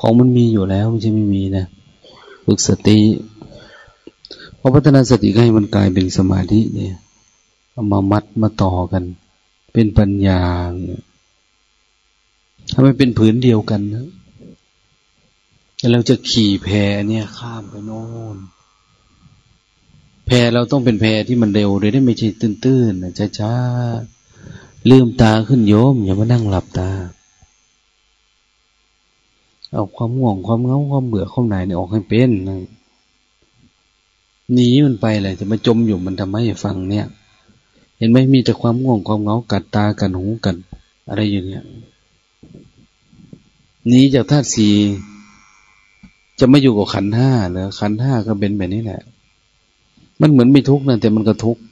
ของมันมีอยู่แล้วไม่ใช่ไม่มีนะฝึกสติพอพัฒนาสติให้มันกลายเป็นสมาธิเนี่ยเอามามัดมาต่อกัน เป็นปัญญาเนี่ยถ้ามันเป็นผืนเดียวกันนะแล้วเราจะขี่แพเนี่ยข้ามไปโน่นแพเราต้องเป็นแพที่มันเร็วเลยได้ไม่ใช่ตื้นๆนะช้าๆลืมตาขึ้นโยม อย่ามานั่งหลับตา เอาความง่วงความเงาความเบื่อความหน่ายเนี่ยออกให้เป็นหนีมันไปเลยจะมาจมอยู่มันทำไมฟังเนี่ย เห็นไหมมีแต่ความง่วงความเงากัดตากันหูกันอะไรอย่างเงี้ยหนีจากธาตุสี่จะไม่อยู่กับขันห้าหรอขันห้าก็เป็นแบบนี้แหละ มันเหมือนไม่ทุกข์นะแต่มันก็ทุกข์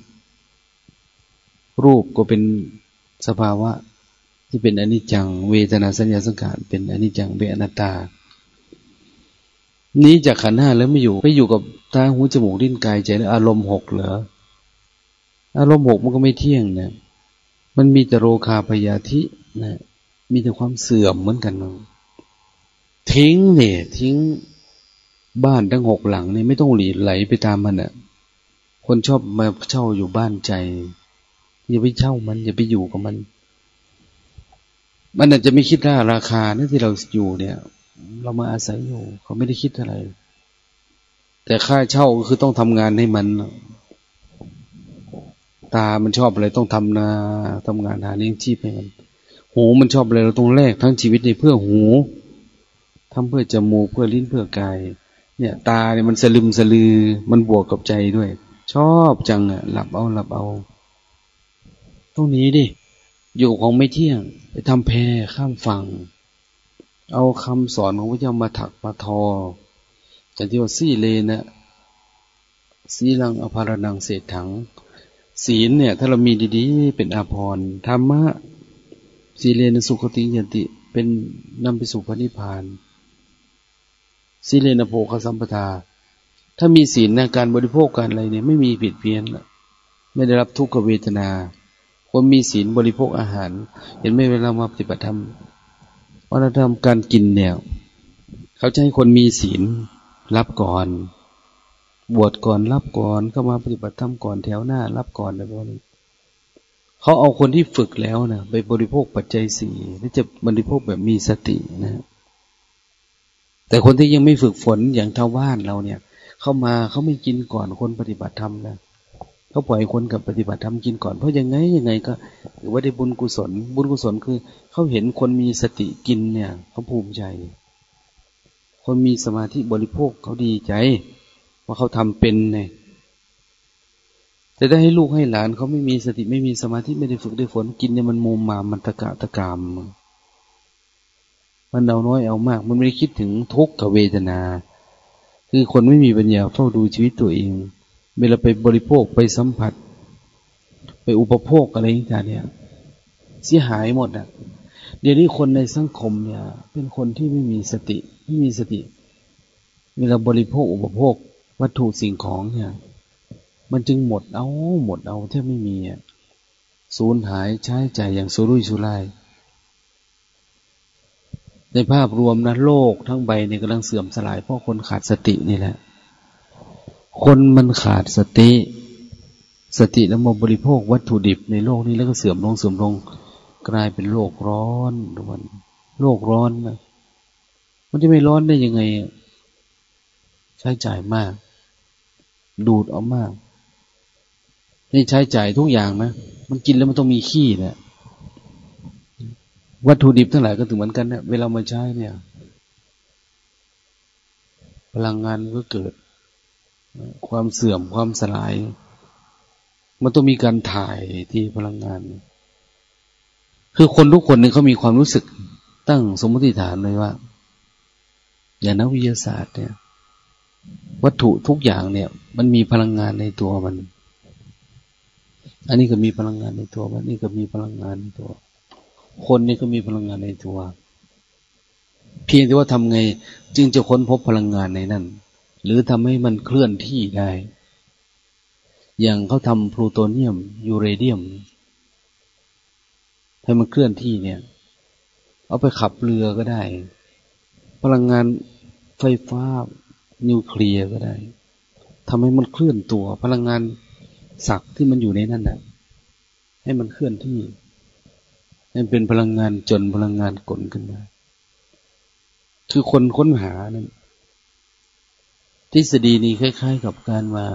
รูปก็เป็นสภาวะ ที่เป็นอนิจจัง เวทนาสัญญาสังขารเป็นอนิจจังเป็นอนัตตา นี้จากขันห้าแล้วไม่อยู่ไปอยู่กับตาหูจมูกลิ้นกายใจแล้วอารมณ์หกเหรออารมณ์หกมันก็ไม่เที่ยงนะมันมีแต่โรคาพยาธินะมีแต่ความเสื่อมเหมือนกันทิ้งเนี่ยทิ้งบ้านทั้งหกหลังเนี่ยไม่ต้องหลีไหลไปตามมันอะ่ะ คนชอบมาเช่าอยู่บ้านใจ อย่าไปเช่ามัน อย่าไปอยู่กับมัน มันอาจจะไม่คิดว่าราคาเนี่ยที่เราอยู่เนี่ย เรามาอาศัยอยู่ เขาไม่ได้คิดอะไร แต่ค่าเช่าก็คือต้องทำงานให้มัน ตา มันชอบอะไรต้องทำนาทำงานหาเลี้ยงชีพให้มัน หูมันชอบอะไรเราต้องแลกทั้งชีวิตในเพื่อหูทำเพื่อจมูกเพื่อลิ้นเพื่อกาย เนี่ย ตาเนี่ยมันสลึมสลือ มันบวกกับใจด้วย ชอบจังอะหลับเอาหลับเอาตรงนี้ดิ อยู่ของไม่เที่ยง ไปทำแพข้ามฝั่ง เอาคำสอนของพระเจ้ามาถักมาทอแต่ที่ว่าสีเลนะสีลังอภารนังเศษถัง ศีลเนี่ย ถ้าเรามีดีๆ เป็นอาภรณ์ธรรมะสีเลนะสุขติยติ เป็นนำไปสู่พระนิพพานสีเลนโภคสัมปทา ถ้ามีศีลในการบริโภคการอะไรเนี่ย ไม่มีผิดเพี้ยนไม่ได้รับทุกขเวทนา คนมีศีลบริโภคอาหาร เห็นไหมเวลามาปฏิบัติธรรมวัฒนธรรมการกินเนี่ย เขาจะให้คนมีศีลรับก่อน บวชก่อนรับก่อนเข้ามาปฏิบัติธรรมก่อนแถวหน้า รับก่อนอะไรพวกนี้เขาเอาคนที่ฝึกแล้วนะไปบริโภคปัจจัยสี่ที่จะบริโภคแบบมีสตินะ แต่คนที่ยังไม่ฝึกฝนอย่างชาวบ้านเราเนี่ย เข้ามาเขาไม่กินก่อนคนปฏิบัติธรรมนะ เขาปล่อยคนกับปฏิบัติธรรมกินก่อน เพราะยังไงยังไงก็ถือว่าได้บุญกุศล บุญกุศลคือ เขาเห็นคนมีสติกินเนี่ย เขาภูมิใจ คนมีสมาธิบริโภคเขาดีใจ ว่าเขาทำเป็นเนี่ยจะได้ให้ลูกให้หลานเขาไม่มีสติไม่มีสมาธิไม่ได้ฝึกได้ฝนกินเนี่ยมันมุมมามันตะกะตะกามมันเอาน้อยเอามาก มันไม่ได้คิดถึงทุกขเวทนา คือคนไม่มีปัญญาเฝ้าดูชีวิตตัวเอง เวลาไปบริโภคไปสัมผัส ไปอุปโภคอะไรต่างเนี่ยเสียหายหมดอะเดี๋ยวนี้คนในสังคมเนี่ย เป็นคนที่ไม่มีสติไม่มีสติ เวลาบริโภคอุปโภค วัตถุสิ่งของเนี่ย มันจึงหมดเอาหมดเอาแทบไม่มีอะสูญหายใช้ใจอย่างสุรุ่ยสุร่ายในภาพรวมนะโลกทั้งใบเนี่ยกำลังเสื่อมสลายเพราะคนขาดสตินี่แหละ คนมันขาดสติ สติแล้วมาบริโภควัตถุดิบในโลกนี้แล้วก็เสื่อมลงเสื่อมลง กลายเป็นโลกร้อนทุกวันโลกร้อนนะมันจะไม่ร้อนได้ยังไง ใช้จ่ายมาก ดูดเอามาก นี่ใช้จ่ายทุกอย่างนะมันกินแล้วมันต้องมีขี้เนะี่ยวัตถุดิบทั้งหลายก็ถึงเหมือนกันเนะเวลามาใช้เนี่ย พลังงานก็เกิด ความเสื่อมความสลาย มันต้องมีการถ่ายที่พลังงาน คือคนทุกคนเนี่ยเขามีความรู้สึกตั้งสมมติฐานเลยว่า อย่างนักวิทยาศาสตร์เนี่ย วัตถุทุกอย่างเนี่ย มันมีพลังงานในตัวมัน อันนี้ก็มีพลังงานในตัวมันนี่ก็มีพลังงานในตัว คนนี่ก็มีพลังงานในตัว เพียงแต่ว่าทำไง จึงจะค้นพบพลังงานในนั้น หรือทำให้มันเคลื่อนที่ได้ อย่างเขาทำพลูโตเนียม ยูเรเดียม ให้มันเคลื่อนที่เนี่ย เอาไปขับเรือก็ได้ พลังงานไฟฟ้านิวเคลียร์ก็ได้ทำให้มันเคลื่อนตัว พลังงานศักที่มันอยู่ในนั่นน่ะให้มันเคลื่อนที่ให้เป็นพลังงานจนพลังงานกลขึ้นมา คือคนค้นหานั่น ทฤษฎีนี้คล้าย ๆ กับการมา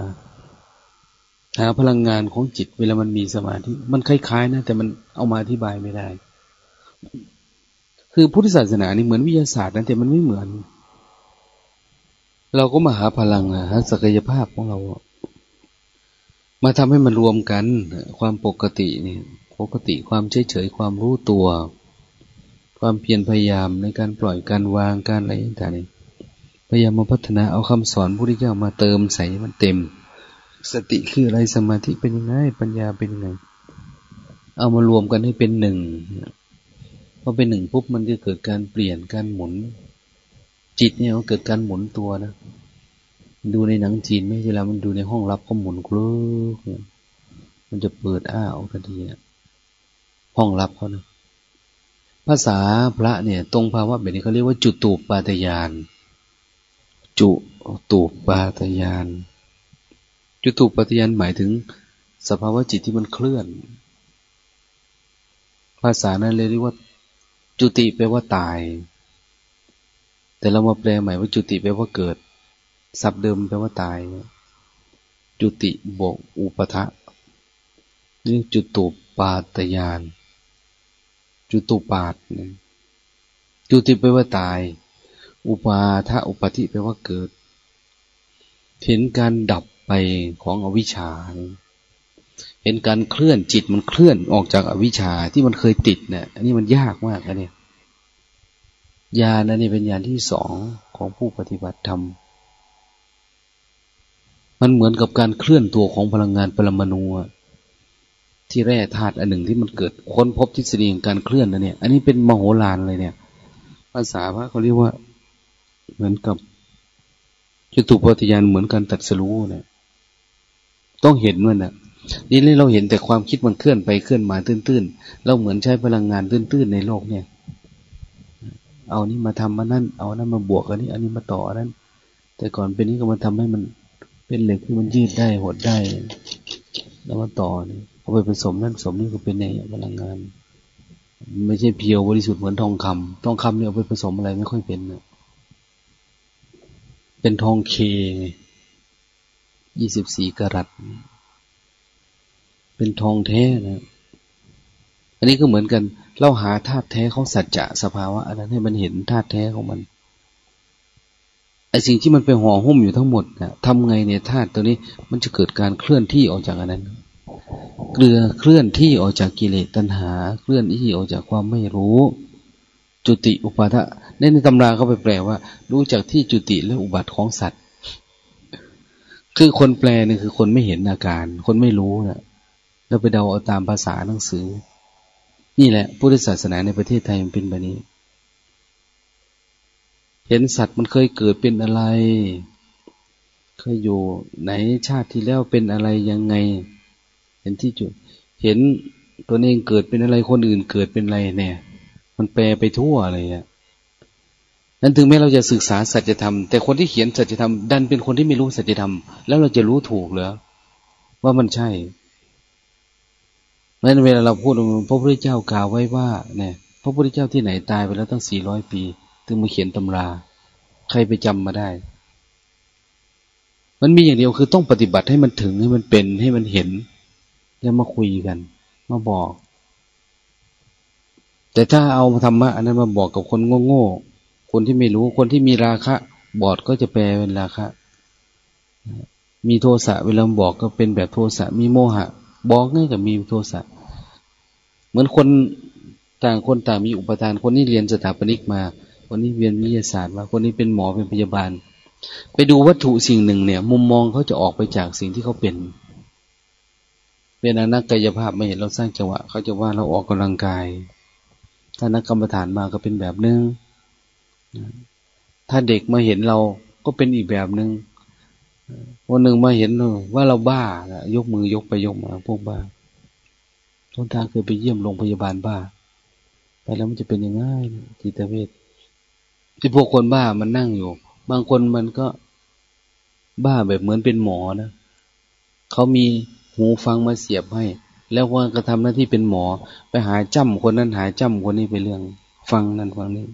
หาพลังงานของจิต เวลามันมีสมาธิมันคล้ายๆนะแต่มันเอามาอธิบายไม่ได้ คือพุทธศาสนานี่เหมือนวิทยาศาสตร์นะแต่มันไม่เหมือน เราก็มาหาพลังหาศักยภาพของเรา มาทำให้มันรวมกัน ความปกตินี่ปกติความเฉยๆความรู้ตัว ความเพียรพยายามในการปล่อยการวางการอะไรต่างๆ พยายามมาพัฒนาเอาคำสอนพระพุทธเจ้ามาเติมใส่มันเต็ม สติคืออะไรสมาธิเป็นยังไงปัญญาเป็นยังไง เอามารวมกันให้เป็นหนึ่งพอเป็นหนึ่งปุ๊บมันจะเกิดการเปลี่ยนการหมุน จิตเนี่ยมันเกิดการหมุนตัวนะดูในหนังจีนไม่เวลามันดูในห้องรับก็หมุนกลุ้มันจะเปิดอ้าออกทันทีห้องรับเขานะภาษาพระเนี่ย ตรงภาวะแบบนี้เขาเรียกว่าจุดตูปปาตยาน จุตูปปาตยาน จุตูปปาตยานหมายถึง สภาวะจิตที่มันเคลื่อน ภาษานั้นเลยเรียกว่า จุติแปลว่าตาย แต่เรามาแปลใหม่ว่าจุติแปลว่าเกิดศัพท์เดิมแปลว่าตาย จุติบกอุปทะนี่จุตูปปาตยาน จุตูปาตจุติแปลว่าตาย อุปาทะอุปธิแปลว่าเกิด เห็นการดับไปของอวิชชาเห็นการเคลื่อนจิตมันเคลื่อนออกจากอวิชชาที่มันเคยติดเนี่ยอันนี้มันยากมากนะเนี่ยญาณนนี่เป็นญาณที่สองของผู้ปฏิบัติธรรมมันเหมือนกับการเคลื่อนตัวของพลังงานปรมาณูที่แร่ธาตุอันหนึ่งที่มันเกิดค้นพบทฤษฎีการเคลื่อนนะเนี่ย อันนี้เป็นมโหฬารเลยเนี่ย ภาษาพระเขาเรียกว่า เหมือนกับจตุปฏิญาณเหมือนการตัดสู้เนี่ยต้องเห็นมันนะนี่เราเห็นแต่ความคิดมันเคลื่อนไปเคลื่อนมาตื้นๆ เราเหมือนใช้พลังงานตื้นๆในโลกเนี่ย เอานี่มาทำมานั่น เอานั้นมาบวกอันนี้ อันนี้มาต่ออันนั้น แต่ก่อนเป็นนี้ก็มาทำให้มันเป็นเหล็กที่มันยืดได้หดได้ แล้วมาต่อนี่เอาไปผสมนั่นผสมนี่ก็เป็นในพลังงาน ไม่ใช่เพียวบริสุทธิ์เหมือนทองคำทองคำเนี่ยเอาไปผสมอะไรไม่ค่อยเป็นนะ เป็นทองเคยี่สิบสี่กรัต เป็นทองแท้นะ อันนี้ก็เหมือนกัน เราหาธาตุแท้ของสัจจะสภาวะอันนั้นให้มันเห็นธาตุแท้ของมัน ไอสิ่งที่มันไปห่อหุ้มอยู่ทั้งหมดนะทำไงเนี่ยธาตุตัวนี้ มันจะเกิดการเคลื่อนที่ออกจากอันนั้น เกลือเคลื่อนที่ออกจากกิเลสตัณหา เคลื่อนที่ออกจากความไม่รู้ จุติอุปาทะ ในในตำราเขาไปแปลว่า รู้จากที่จุติและอุบัติของสัตว์ คือคนแปลนี่คือคนไม่เห็นอาการ คนไม่รู้นะแล้วไปเดาเอาตามภาษาหนังสือ นี่แหละพุทธศาสนาในประเทศไทยมันเป็นแบบนี้ เห็นสัตว์มันเคยเกิดเป็นอะไร เคยอยู่ไหนชาติที่แล้วเป็นอะไรยังไง เห็นที่จุด เห็นตัวเองเกิดเป็นอะไรคนอื่นเกิดเป็นอะไรเนี่ย มันแปลไปทั่วเลยอะ นั้นถึงแม้เราจะศึกษาสัจธรรม แต่คนที่เขียนสัจธรรมดันเป็นคนที่ไม่รู้สัจธรรม แล้วเราจะรู้ถูกเหรอว่ามันใช่เพราะนั้นเวลาเราพูดพระพุทธเจ้ากล่าวไว้ว่า เนี่ย พระพุทธเจ้าที่ไหนตายไปแล้วตั้งสี่ร้อยปี ถึงมาเขียนตำรา ใครไปจำมาได้ มันมีอย่างเดียวคือต้องปฏิบัติให้มันถึงให้มันเป็นให้มันเห็น แล้วมาคุยกัน มาบอก แต่ถ้าเอาธรรมะอันนั้นมาบอกกับคนโง่ๆ คนที่ไม่รู้คนที่มีราคะ บอดก็จะแปลเป็นราคะมีโทสะเวลาบอกก็เป็นแบบโทสะมีโมหะ บอกง่ายกับมีโทสะเหมือนคนต่างคนต่างมีอุปทานคนนี้เรียนสถาปนิกมา คนนี้เรียนวิทยาศาสตร์มาคนนี้เป็นหมอเป็นพยาบาล ไปดูวัตถุสิ่งหนึ่งเนี่ย มุมมองเขาจะออกไปจากสิ่งที่เขาเป็นเป็นนักกายภาพไม่เห็นเราสร้างจังหวะเขาจะว่าเราออกกำลังกาย ถ้านักกรรมฐานมาก็เป็นแบบนึง ถ้าเด็กมาเห็นเราก็เป็นอีกแบบหนึง่งวันหนึ่งมาเห็นว่าเราบ้ายกมือยกไปยกมาพวกบ้าต้นทางเคยไปเยี่ยมโรงพยาบาลบ้า ไปแล้วมันจะเป็นยังไงจิตเวชที่พวกคนบ้ามันนั่งอยู่ บางคนมันก็บ้าแบบเหมือนเป็นหมอนะเขามีหูฟังมาเสียบให้ แล้วว่ากระทำหน้าที่เป็นหมอ ไปหาจ้ำคนนั้นหาจ้ำคนนี้ไปเรื่อง ฟังนั่นฟังนี้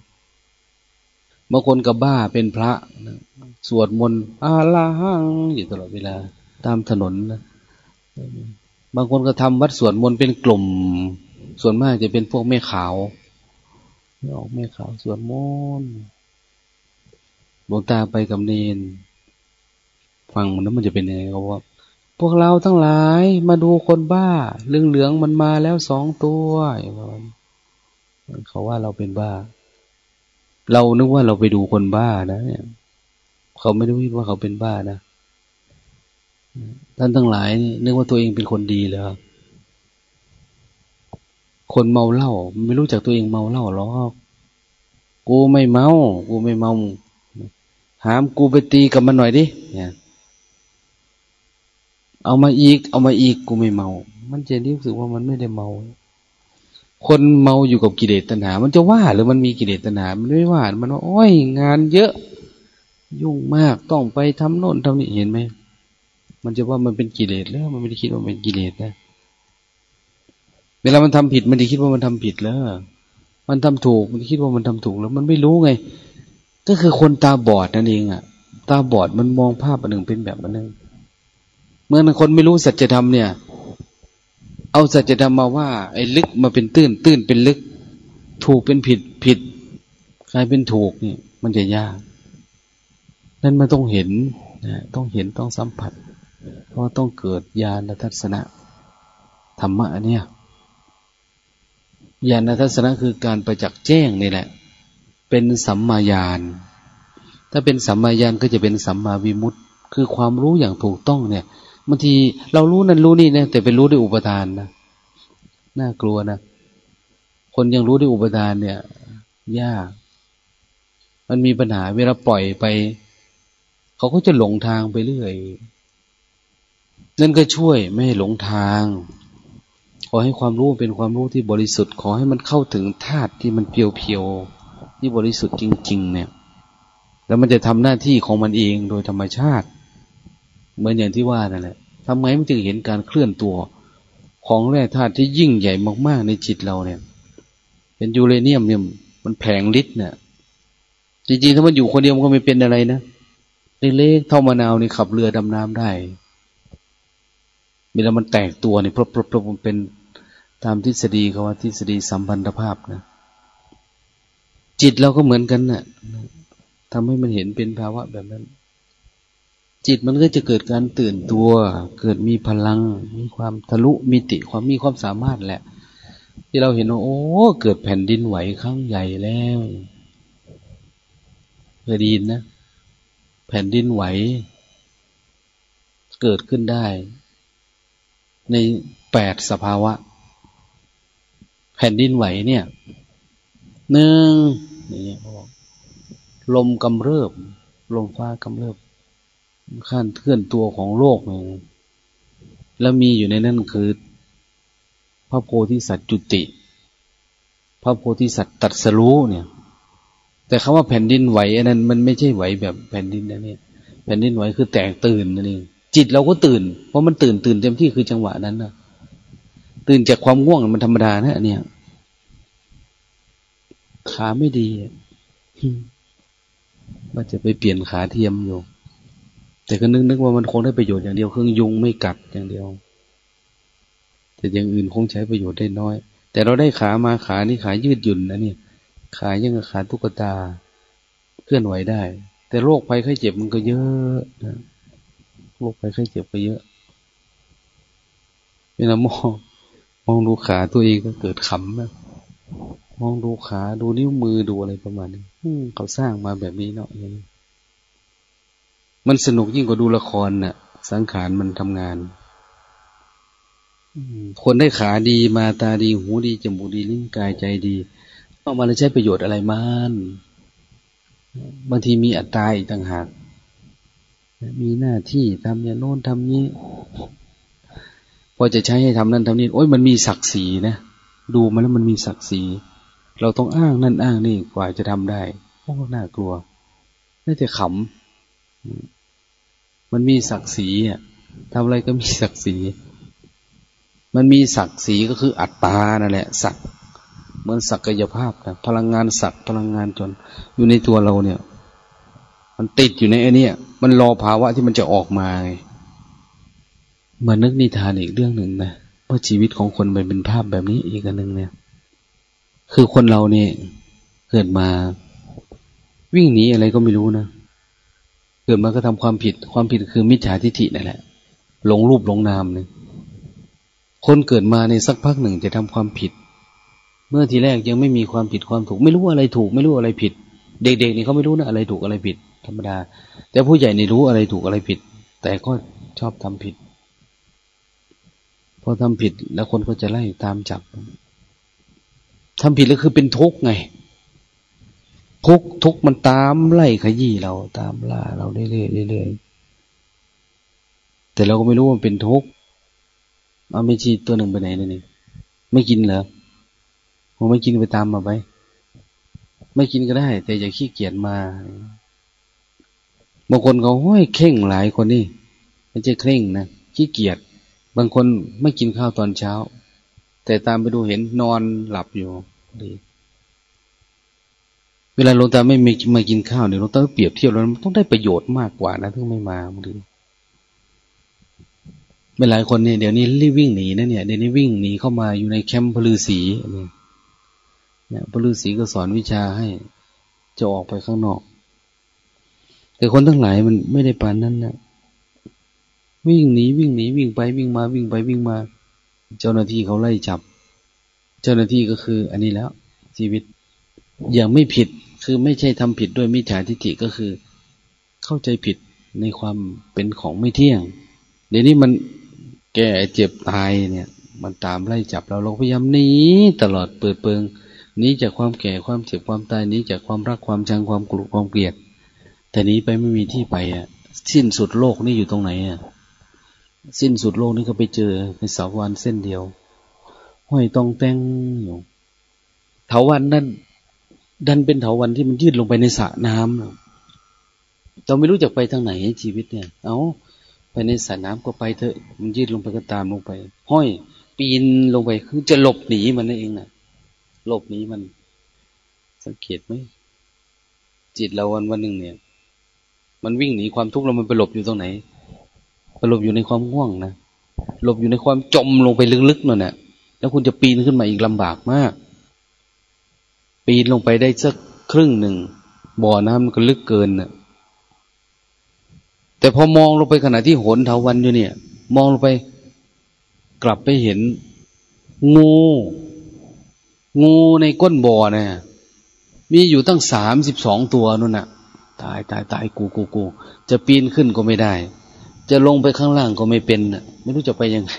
บางคนก็บ้าเป็นพระสวดมนต์อาลาหังอยู่ตลอดเวลา ตามถนนนะบางคนก็ทำวัดสวดมนต์เป็นกลุ่ม ส่วนมากจะเป็นพวกแม่ขาวออกแม่ขาวสวดมนต์หลวงตาไปกับเนนฟังมันแล้วมันจะเป็นยังไงเขาว่า พวกเราทั้งหลายมาดูคนบ้าเรื่องเหลืองมันมาแล้วสองตัวเขาว่าเราเป็นบ้า เรานึกว่าเราไปดูคนบ้านะเนี่ยเขาไม่ได้คิดว่าเขาเป็นบ้านะท่านทั้งหลายนึกว่าตัวเองเป็นคนดีเลยคนเมาเหล้าไม่รู้จักตัวเองเมาเหล้าหรอกกูไม่เมา กูไม่เมาหามกูไปตีกับมันหน่อยดิเนี่ยเอามาอีก เอามาอีกกูไม่เมา มันจะรู้สึกว่ามันไม่ได้เมา คนเมาอยู่กับกิเลสตัณหา มันจะว่าหรือมันมีกิเลสตัณหา มันไม่ว่า มันว่าโอ้ยงานเยอะ ยุ่งมาก ต้องไปทำโน่นทำนี่ เห็นไหม มันจะว่ามันเป็นกิเลสแล้ว มันไม่ได้คิดว่าเป็นกิเลสนะ เวลามันทำผิด มันจะคิดว่ามันทำผิดแล้ว มันทำถูก มันคิดว่ามันทำถูกแล้ว มันไม่รู้ไง ก็คือคนตาบอดนั่นเองอะ ตาบอดมันมองภาพอันหนึ่งเป็นแบบอันหนึ่ง เมื่อคนไม่รู้สัจธรรมเนี่ย เอาสัจธรรมมาว่า ไอ้ลึกมาเป็นตื้น ตื้นเป็นลึก ถูกเป็นผิดผิดกลายเป็นถูกนี่มันจะยาก นั่นมันต้องเห็นนะต้องเห็นต้องสัมผัส เพราะต้องเกิดญาณทัศนะธรรมะเนี่ยญาณทัศนะคือการประจักษ์แจ้งนี่แหละ เป็นสัมมาญาณถ้าเป็นสัมมาญาณก็จะเป็นสัมมาวิมุตติคือความรู้อย่างถูกต้องเนี่ย บางทีเรารู้นั่นรู้นี่นะแต่ไปรู้ด้วยอุปทานนะน่ากลัวนะคนยังรู้ด้วยอุปทานเนี่ย ยาก มันมีปัญหาเวลาปล่อยไป เขาก็จะหลงทางไปเรื่อยนั่นก็ช่วยไม่ให้หลงทาง ขอให้ความรู้เป็นความรู้ที่บริสุทธิ์ ขอให้มันเข้าถึงธาตุที่มันเพียวๆที่บริสุทธิ์จริง ๆ เนี่ย แล้วมันจะทำหน้าที่ของมันเองโดยธรรมชาติ เหมือนอย่างที่ว่านั่นแหละทำไมมันจึงเห็นการเคลื่อนตัว ของแร่ธาตุที่ยิ่งใหญ่มากๆในจิตเราเนี่ย เป็นยูเรเนียมเนี่ยมันแผงฤทธิ์เนี่ยจริงๆถ้ามันอยู่คนเดียวมันก็ไม่เป็นอะไรนะเล็กๆเท่ามะนาวนี่ขับเรือดำน้ำได้เวลามันแตกตัวเนี่ยเพราะเพราะมันเป็นตามทฤษฎีเขาว่าทฤษฎีสัมพันธภาพนะจิตเราก็เหมือนกันนะ่ะทำให้มันเห็นเป็นภาวะแบบนั้น จิตมันก็จะเกิดการตื่นตัว เกิดมีพลัง มีความทะลุมิติความมีความสามารถแหละ ที่เราเห็นว่าโอ้ เกิดแผ่นดินไหวครั้งใหญ่แล้วเคยดีนนะ แผ่นดินไหว เกิดขึ้นได้ ในแปดสภาวะ แผ่นดินไหวเนี่ยหนึ่งนี่ลมกำเริบ ลมฟ้ากำเริบ ขั้นเคลื่อนตัวของโลกเนี่ยแล้วมีอยู่ในนั้นคือ พระโพธิสัตว์จุติ พระโพธิสัตว์ตัดสรู้เนี่ย แต่คำว่าแผ่นดินไหวอันนั้น มันไม่ใช่ไหวแบบแผ่นดินนะเนี่ยแผ่นดินไหวคือแตกตื่นนั่นเองจิตเราก็ตื่น เพราะมันตื่นตื่นเต็มที่คือจังหวะนั้นนะตื่นจากความง่วงมันธรรมดานะเนี่ย ขาไม่ดีว่าจะไปเปลี่ยนขาเทียมอยู่ แต่ก็นึกนึกว่ามันคงได้ประโยชน์อย่างเดียวเครื่องยุงไม่กัดอย่างเดียว แต่อย่างอื่นคงใช้ประโยชน์ได้น้อย แต่เราได้ขามาขานี่ขายืดหยุ่นนะนี่ขายังกับขาตุ๊กตาเคลื่อนไหวได้ แต่โรคภัยไข้เจ็บมันก็เยอะนะโรคภัยไข้เจ็บก็เยอะเวลามองมองดูขาตัวเองก็เกิดขำนะมองดูขาดูนิ้วมือดูอะไรประมาณนี้เขาสร้างมาแบบนี้เนาะอย่างนี้ มันสนุกยิ่งกว่าดูละครน่ะ สังขารมันทำงาน คนได้ขาดีมาตาดีหูดีจมูกดีลิ้นกายใจดีเอามาแล้วใช้ประโยชน์อะไรมันบางทีมีอัตตาอีกต่างหาก มีหน้าที่ทำอย่างโน้นทำนี้ พอจะใช้ให้ทำนั่นทำนี้โอ้ยมันมีศักดิ์ศรีนะดูมาแล้วมันมีศักดิ์ศรีเราต้องอ้างนั่นอ้างนี่กว่าจะทำได้โอ้น่ากลัวน่าจะขำ มันมีศักดิ์ศรีอะทำอะไรก็มีศักดิ์ศรี มันมีศักดิ์ศรีก็คืออัตตานั่นแหละศักเหมือนศักยภาพนะพลังงานศักพลังงานจน อยู่ในตัวเราเนี่ย มันติดอยู่ในไอ้นี่มันรอภาวะที่มันจะออกมาเหมือนนึกนิทานอีกเรื่องหนึ่งนะว่าชีวิตของคนมันเป็นภาพแบบนี้อีกอันหนึ่งเนี่ย คือคนเราเนี่ยเกิดมาวิ่งหนีอะไรก็ไม่รู้นะ เกิดมาก็ทำความผิด ความผิดคือมิจฉาทิฏฐินั่นแหละหลงรูปหลงนามนี่คนเกิดมาในสักพักหนึ่งจะทำความผิด เมื่อทีแรกยังไม่มีความผิดความถูก ไม่รู้อะไรถูก ไม่รู้อะไรผิด เด็กๆนี่เขาไม่รู้นะอะไรถูกอะไรผิด ธรรมดา แต่ผู้ใหญ่นี่รู้อะไรถูกอะไรผิด แต่ก็ชอบทำผิดพอทำผิดแล้วคนก็จะไล่ตามจับทำผิดแล้วคือเป็นทุกข์ไง ทุกทุกมันตามไล่ขยี้เราตามล่าเราเรื่อยๆเรื่อยๆแต่เราก็ไม่รู้ว่าเป็นทุกข์เอาไม่ชีตัวหนึ่งไปไหนนี่ไม่กินเหรอผมไม่กินไปตามมาไปไม่กินก็ได้ แต่อย่าขี้เกียจมาบางคนเขาห้อยเข่งหลายคนนี่ไม่ใช่เคร่งนะขี้เกียจบางคนไม่กินข้าวตอนเช้า แต่ตามไปดูเห็นนอนหลับอยู่ดี เวลาหลวงตาไม่ม่มากินข้าวเนี่ยหลวงตาเปรียบเทียบแล้วมันต้องได้ประโยชน์มากกว่านะถึงไม่มาบางทีเป็นหลายคนเนี่ยเดี๋ยวนี้รีบวิ่งหนีนะเนี่ยเดี๋ยวนี้วิ่งหนีเข้ามาอยู่ในแคมป์พลือศีเนี่ยพลือศีก็สอนวิชาให้จะออกไปข้างนอก แต่คนทั้งหลายมันไม่ได้ปานนั้นนะวิ่งหนีวิ่งหนีวิ่งไปวิ่งมาวิ่งไปวิ่งมา เจ้าหน้าที่เขาไล่จับ เจ้าหน้าที่ก็คือ อันนี้แล้ว ชีวิตอย่างไม่ผิด คือไม่ใช่ทำผิดด้วยมิจฉาทิฏฐิก็คือ เข้าใจผิดในความเป็นของไม่เที่ยง เดี๋ยวนี้มันแก่เจ็บตายเนี่ย มันตามไล่จับเราเราพยายามหนีตลอดเปิดเปิงหนีจากความแก่ความเจ็บความตายหนีจากความรักความชังความกลัวความเกลียด แต่นี้ไปไม่มีที่ไปอะ สิ้นสุดโลกนี่อยู่ตรงไหนอะสิ้นสุดโลกนี้ก็ไปเจอในสาววันเส้นเดียวห้อยตองแตงอยู่เถาวันนั่น ดันเป็นเถาวันที่มันยืดลงไปในสระน้ำเราไม่รู้จะไปทางไหนชีวิตเนี่ย เอาไปในสระน้ำก็ไปเถอะ มันยืดลงไปก็ตามลงไป ห้อย ปีนลงไปคือจะหลบหนีมันนั่นเองน่ะหลบหนีมัน สังเกตไหมจิตเราวันวันหนึ่งเนี่ย มันวิ่งหนีความทุกข์เรามันไปหลบอยู่ตรงไหนสรุปอยู่ในความง่วงนะหลบอยู่ในความจมลงไปลึกๆนั่นแหละแล้วคุณจะปีนขึ้นมาอีกลำบากมาก ปีนลงไปได้สักครึ่งหนึ่ง บ่อน้ำมันก็ลึกเกินน่ะแต่พอมองลงไปขณะที่โหนเถาวันอยู่เนี่ย มองลงไป กลับไปเห็น งู งูในก้นบ่อเนี่ยมีอยู่ตั้งสามสิบสองตัวนู่นน่ะ ตายตายตายกูกูกูจะปีนขึ้นก็ไม่ได้ จะลงไปข้างล่างก็ไม่เป็นน่ะ ไม่รู้จะไปยังไง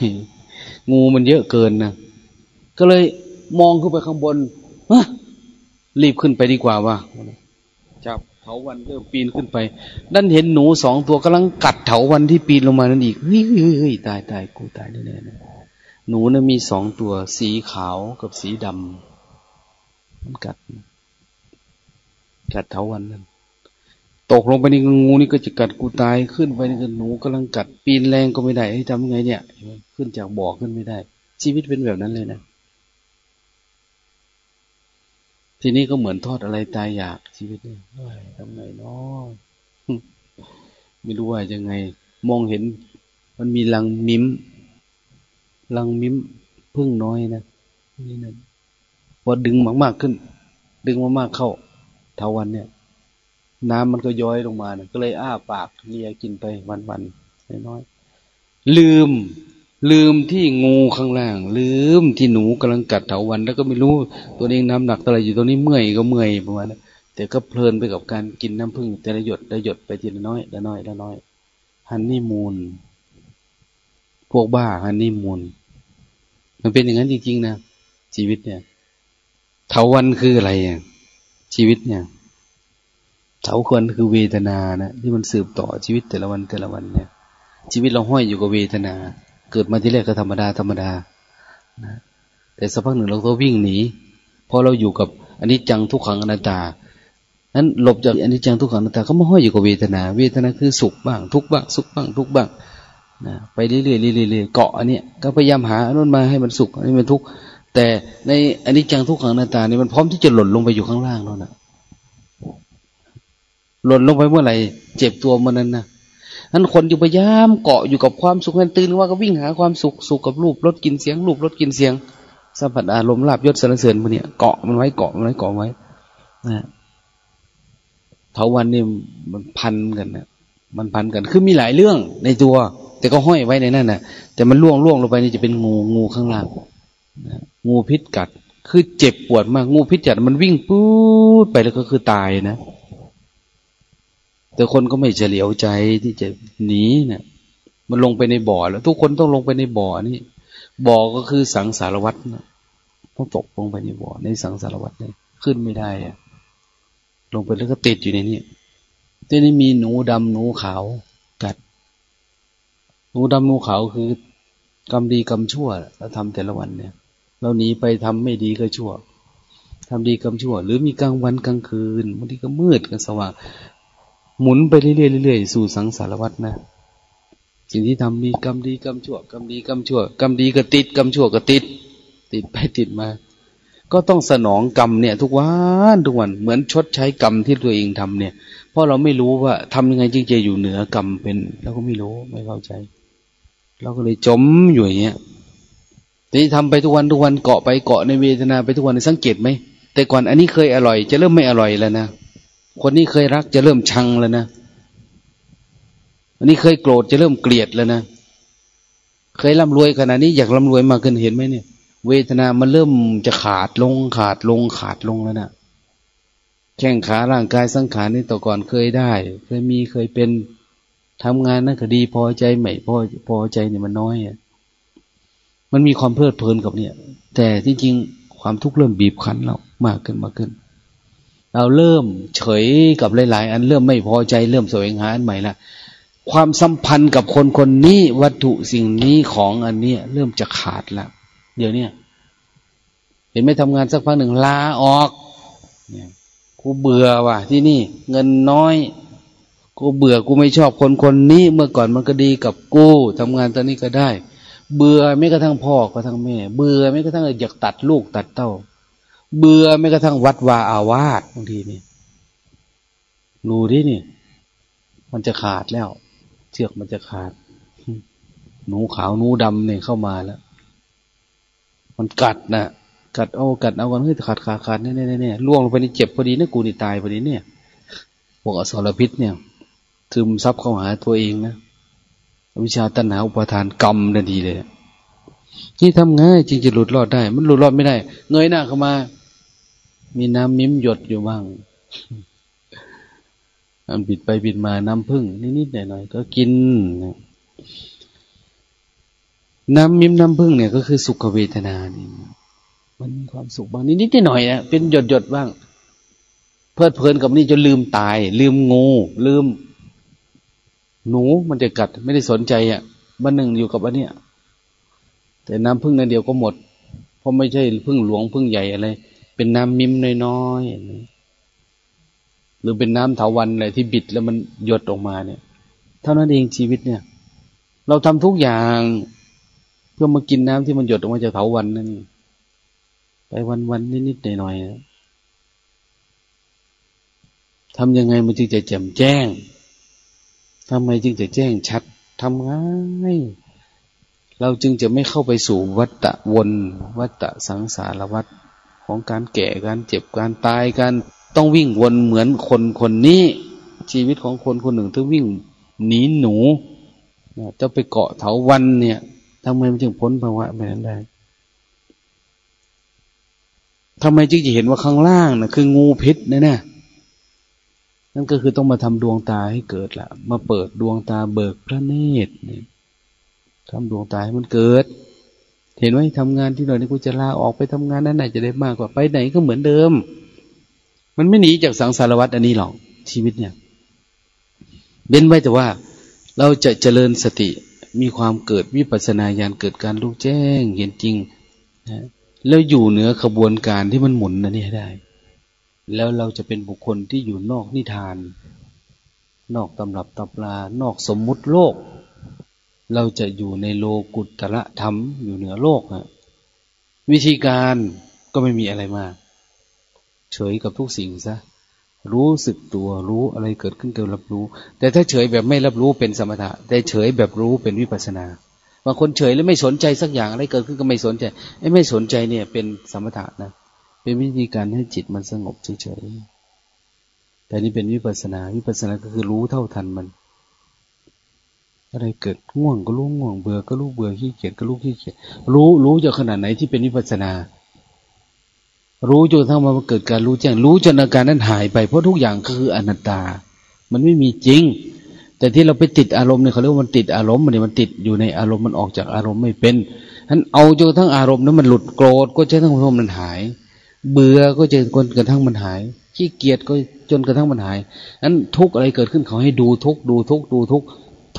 งูมันเยอะเกินนะก็เลยมองขึ้นไปข้างบนฮะ รีบขึ้นไปดีกว่าว่าจับเถาวันเริ่มปีนขึ้นไปดันเห็นหนูสองตัวกำลังกัดเถาวันที่ปีนลงมานั่นอีกเฮ้ยเฮ้ยเฮ้ยตายตายกูตายแน่แน่หนูนะ่ะมีสองตัว สีขาวกับสีดำมันกัด กัดเถาวันนั่นตกลงไปในงูนี่ก็จะกัดกูตายขึ้นไปนี่ก็หนูกำลังกัดปีนแรงก็ไม่ได้ให้ทำไงเนี่ย ขึ้นจากบ่อขึ้นไม่ได้ ชีวิตเป็นแบบนั้นเลยนะ ทีนี้ก็เหมือนทอดอะไรตายอยากชีวิตเนี่ยทำไงเนาะไม่รู้ว่ายังไง มองเห็น มันมีลังมิ้มลังมิ้มพึ่งน้อยนะนี่นั่นพอดึงมากๆขึ้น ดึงมากๆเข้าเทาวันเนี่ย น้ำมันก็ย้อยลงมานะก็เลยอ้าปากเลียกินไปวันๆน้อยๆลืม ลืมที่งูข้างล่าง ลืมที่หนูกำลังกัดเถาวัน แล้วก็ไม่รู้ตัวเองน้ำหนักอะไรอยู่ตรงนี้เมื่อยก็เมื่อยประมาณนั้นแต่ก็เพลินไปกับการกินน้ำผึ้งแต่ละหยดละหยดไปทีละน้อยละน้อยละน้อยฮันนี่มูนพวกบ้าฮันนี่มูนมันเป็นอย่างนั้นจริงๆนะชีวิตเนี่ยเถาวันคืออะไรอะชีวิตเนี่ยเถาควนคือเวทนานะที่มันสืบต่อชีวิตแต่ละวันแต่ละวันเนี่ย ชีวิตเราห้อยอยู่กับเวทนา เกิดมาที่แรกก็ธรรมดาธรรมดานะแต่สักพักหนึ่งเราก็วิ่งหนีพอเราอยู่กับอันนี้จังทุกขังอนัตตานั้นหลบจากอันนี้จังทุกขังอนัตตาก็มาห้อยอยู่กับเวทนา เวทนาคือสุขบ้าง ทุกบ้าง สุขบ้าง ทุกบ้างนะไปเรื่อยๆเรื่อยๆเกาะอันนี้ก็พยายามหาอันนั้นมาให้มันสุขให้มันทุกข์แต่ในอันนี้จังทุกขังอนัตตานี่มันพร้อมที่จะหล่นลงไปอยู่ข้างล่างแล้วนะหล่นลงไปเมื่อไหร่เจ็บตัวมันนั้นนะ นั้นคนอยู่พยายามเกาะอยู่กับความสุขนั้นตื่นว่าก็วิ่งหาความสุขสุขกับรูปรสกินเสียงรูปรสกินเสียงสัมผัสอารมณ์ลาบยศสรรเสริญมันเนี่ยเกาะมันไว้เกาะมันไว้เกาะไว้นะเทาวันนี่มันพันกันนะมันพันกันคือมีหลายเรื่องในตัว แต่ก็ห้อยไว้ในนั่นนะแต่มันล่วงล่วงลงไปนี่จะเป็นงูงูข้างล่างนะงูพิษกัด คือเจ็บปวดมากงูพิษกัดมันวิ่งปู๊ดไปแล้วก็คือตายนะ แต่คนก็ไม่เฉลียวใจที่จะหนีเนี่ย มันลงไปในบ่อแล้ว ทุกคนต้องลงไปในบ่อนี่บ่อก็คือสังสารวัตรนะต้องตกลงไปในบ่อในสังสารวัตรเนี่ยขึ้นไม่ได้อะลงไปแล้วก็ติดอยู่ในนี้ที่นี้มีหนูดำหนูขาวกัด หนูดำหนูขาวคือกรรมดีกรรมชั่วเราทำแต่ละวันเนี่ย เราหนีไปทำไม่ดีก็ชั่วทำดีกรรมชั่ว หรือมีกลางวันกลางคืนบางทีก็มืดกันสว่าง หมุนไปเรื่อยๆๆสู่สังสารวัตรนะ สิ่งที่ทำมีกรรมดีกรรมชั่วกรรมดีกรรมชั่วกรรมดีก็ติดกรรมชั่วก็ติด ติดไปติดมา ก็ต้องสนองกรรมเนี่ย ทุกวันทุกวันเหมือนชดใช้กรรมที่ตัวเองทำเนี่ย เพราะเราไม่รู้ว่าทำยังไงจึงจะอยู่เหนือกรรมเป็นเราก็ไม่รู้ไม่เข้าใจ เราก็เลยจมอยู่อย่างเงี้ยที่ทำไปทุกวันทุกวันเกาะไปเกาะในเวทนาไปทุกวันสังเกตไหมแต่ก่อนอันนี้เคยอร่อย จะเริ่มไม่อร่อยแล้วนะ คนนี้เคยรักจะเริ่มชังแล้วนะอันนี้เคยโกรธจะเริ่มเกลียดแล้วนะเคยร่ำรวยขนาดนี้อยากร่ำรวยมากขึ้นเห็นไหมเนี่ย เวทนามันเริ่มจะขาดลงขาดลงขาดลงแล้วนะแข้งขาร่างกายสังขารนี่ต่อก่อนเคยได้ เคยมีเคยเป็นทำงานนั่นก็ดีพอใจใหม่พอพอใจเนี่ยมันน้อยอะมันมีความเพลิดเพลินกับเนี่ย แต่ที่จริงความทุกข์เริ่มบีบคั้นเรามากขึ้นมากขึ้น เราเริ่มเฉยกับหลายๆ อันเริ่มไม่พอใจเริ่มแสวงหาอันใหม่ละความสัมพันธ์กับคนคนนี้วัตถุสิ่งนี้ของอันนี้เริ่มจะขาดล้วเดี๋ยวนี้เห็นไม่ทำงานสักพักหนึ่งลาออกเนี่ยกูเบื่อว่ะ ที่นี่ เงินน้อย กูเบื่อกูไม่ชอบคนคนนี้ เมื่อก่อนมันก็ดีกับกูทำงานตอนนี้ก็ได้ เบื่อไม่กระทั่งพ่อกระทั่งแม่ เบื่อไม่กระทั่งอยากตัดลูกตัดเต้า เบื่อไม่กระทั่งวัดวาอาวาสบางทีนี่ดูดินี่ มันจะขาดแล้ว เชือกมันจะขาด หนูขาวหนูดำเนี่ยเข้ามาแล้ว มันกัดนะกัดเอากัดเอากันเฮ้ยขาดขาดขาดเนี่ยเนี่ยเนี่ยล่วงลงไปนี่เจ็บพอดีนะกูนี่ตายพอดีเนี่ยพวกอสรพิษเนี่ยซึมซับเข้าหาตัวเองนะวิชาตัณหาอุปทานกรรมนั่นดีเลยนี่ทำง่ายจริงจะหลุดรอดได้ มันหลุดรอดไม่ได้ เงยหน้าเข้ามา มีน้ำมิ้มหยดอยู่บ้างอันบิดไปบิดมาน้ำพึ่งนิดๆหน่อยๆก็กิน น้ำมิ้มน้ำพึ่งเนี่ยก็คือสุขเวทนานี่มันมีความสุขบ้างนิดๆหน่อยๆนะเป็นหยดหยดบ้าง เพลิดเพลินกับนี่จนลืมตาย ลืมงู ลืม หนูมันจะกัด ไม่ได้สนใจอะบ้านหนึ่งอยู่กับอันเนี้ยแต่น้ำพึ่งนั่นเดียวก็หมด เพราะไม่ใช่พึ่งหลวงพึ่งใหญ่อะไร เป็นน้ำมิ้มน้อยๆหรือเป็นน้ำเถาวันอะไรที่บิดแล้วมันหยดออกมาเนี่ย เท่านั้นเองชีวิตเนี่ย เราทำทุกอย่างเพื่อมากินน้ำที่มันหยดออกมาจากเถาวันนั่นไปวันวันนิดๆหน่อยๆทำยังไงมันจึงจะแจ่มแจ้งทำไมจึงจะแจ้งชัดทำง่ายเราจึงจะไม่เข้าไปสู่วัฏฏะวน วัฏฏะสังสารวัฏ ของการแก่การเจ็บการตายการต้องวิ่งวนเหมือนคนคนนี้ ชีวิตของคนคนหนึ่งที่วิ่งหนีหนูจะไปเกาะเถาวันเนี่ยทำไมมันจึงพ้นภาวะแบบนั้นได้ทำไมจึงจะเห็นว่าข้างล่างนะคืองูพิษนะเนี่ยนั่นก็คือต้องมาทำดวงตาให้เกิดละมาเปิดดวงตาเบิกพระเนตรทำดวงตาให้มันเกิด เห็นไหมทำงานที่หน่อยนี่กูจะลาออกไปทำงานนั้นไหนจะได้มากกว่าไปไหนก็เหมือนเดิม มันไม่หนีจากสังสารวัฏอันนี้หรอกชีวิตเนี่ยเบ้นไว้แต่ว่า เราจะเจริญสติมีความเกิดวิปัสนาญาณเกิดการรู้แจ้งเห็นจริงนะแล้วอยู่เหนือขบวนการที่มันหมุนนั่นนี่ได้ แล้วเราจะเป็นบุคคลที่อยู่นอกนิทาน นอกตำรับตำรานอกสมมุติโลก เราจะอยู่ในโลกุตระธรรมอยู่เหนือโลกฮะวิธีการก็ไม่มีอะไรมาก เฉยกับทุกสิ่งซะรู้สึกตัวรู้อะไรเกิดขึ้นเกิดรับรู้ แต่ถ้าเฉยแบบไม่รับรู้เป็นสมถะ แต่เฉยแบบรู้เป็นวิปัสนาบางคนเฉยแล้วไม่สนใจสักอย่างอะไรเกิดขึ้นก็ไม่สนใจไอ้ไม่สนใจเนี่ย เป็นสมถะนะเป็นวิธีการให้จิตมันสงบเฉยๆแต่นี่เป็นวิปัสนาวิปัสนาก็คือรู้เท่าทันมัน อะไรเกิดง่วงก็รู้ง่วงเบื่อก็รู้เบื่อขี้เกียจก็รู้ขี้เกียจรู้รู้จะขนาดไหนที่เป็นวิปัสนา รู้จนทั้งมาเกิดการรู้แจ้งรู้จนอาการนั้นหายไปเพราะทุกอย่างคืออนัตตา มันไม่มีจริง แต่ที่เราไปติดอารมณ์เนี่ยเขาเรียกว่ามันติดอารมณ์มันเนี่ยมันติดอยู่ในอารมณ์มันออกจากอารมณ์ไม่เป็นท่านเอาจนทั้งอารมณ์นั้นมันหลุดโกรธก็จะทั้งอารมณ์มันหาย เบื่อก็จะจนกระทั่งมันหายขี้เกียจก็จนกระทั่งมันหายนั้นทุกอะไรเกิดขึ้นเขาให้ดูทุกดูทุกดูทุก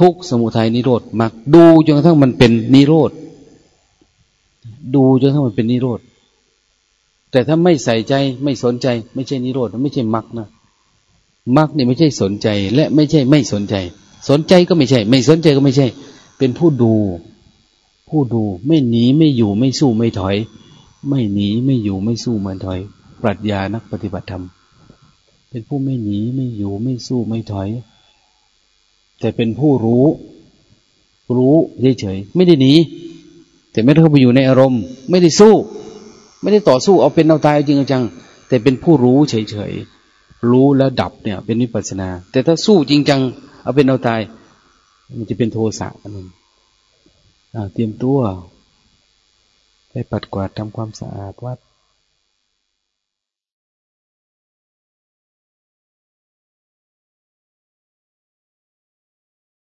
ทุกสมุทัยนิโรธมักดูจนกระทั่งมันเป็นนิโรธดูจนกระทั่งมันเป็นนิโรธแต่ถ้าไม่ใส่ใจไม่สนใจ ไม่ใช่นิโรธไม่ใช่มักนะมักนี่ไม่ใช่สนใจ และไม่ใช่ไม่สนใจ สนใจก็ไม่ใช่ ไม่สนใจก็ไม่ใช่ เป็นผู้ดู ผู้ดูไม่หนีไม่อยู่ไม่สู้ไม่ถอย ไม่หนีไม่อยู่ไม่สู้ไม่ถอย ปรัชญานักปฏิบัติธรรม เป็นผู้ไม่หนีไม่อยู่ไม่สู้ไม่ถอย แต่เป็นผู้รู้ รู้เฉยๆไม่ได้หนีแต่ไม่ได้เข้าไปอยู่ในอารมณ์ ไม่ได้สู้ ไม่ได้ต่อสู้เอาเป็นเอาตายจริงจัง แต่เป็นผู้รู้เฉยๆรู้แล้วดับเนี่ย เป็นวิปัสนา แต่ถ้าสู้จริงจังเอาเป็นเอาตาย มันจะเป็นโทสะอันนึงเตรียมตัวไปปัดกวาดทำความสะอาดวัด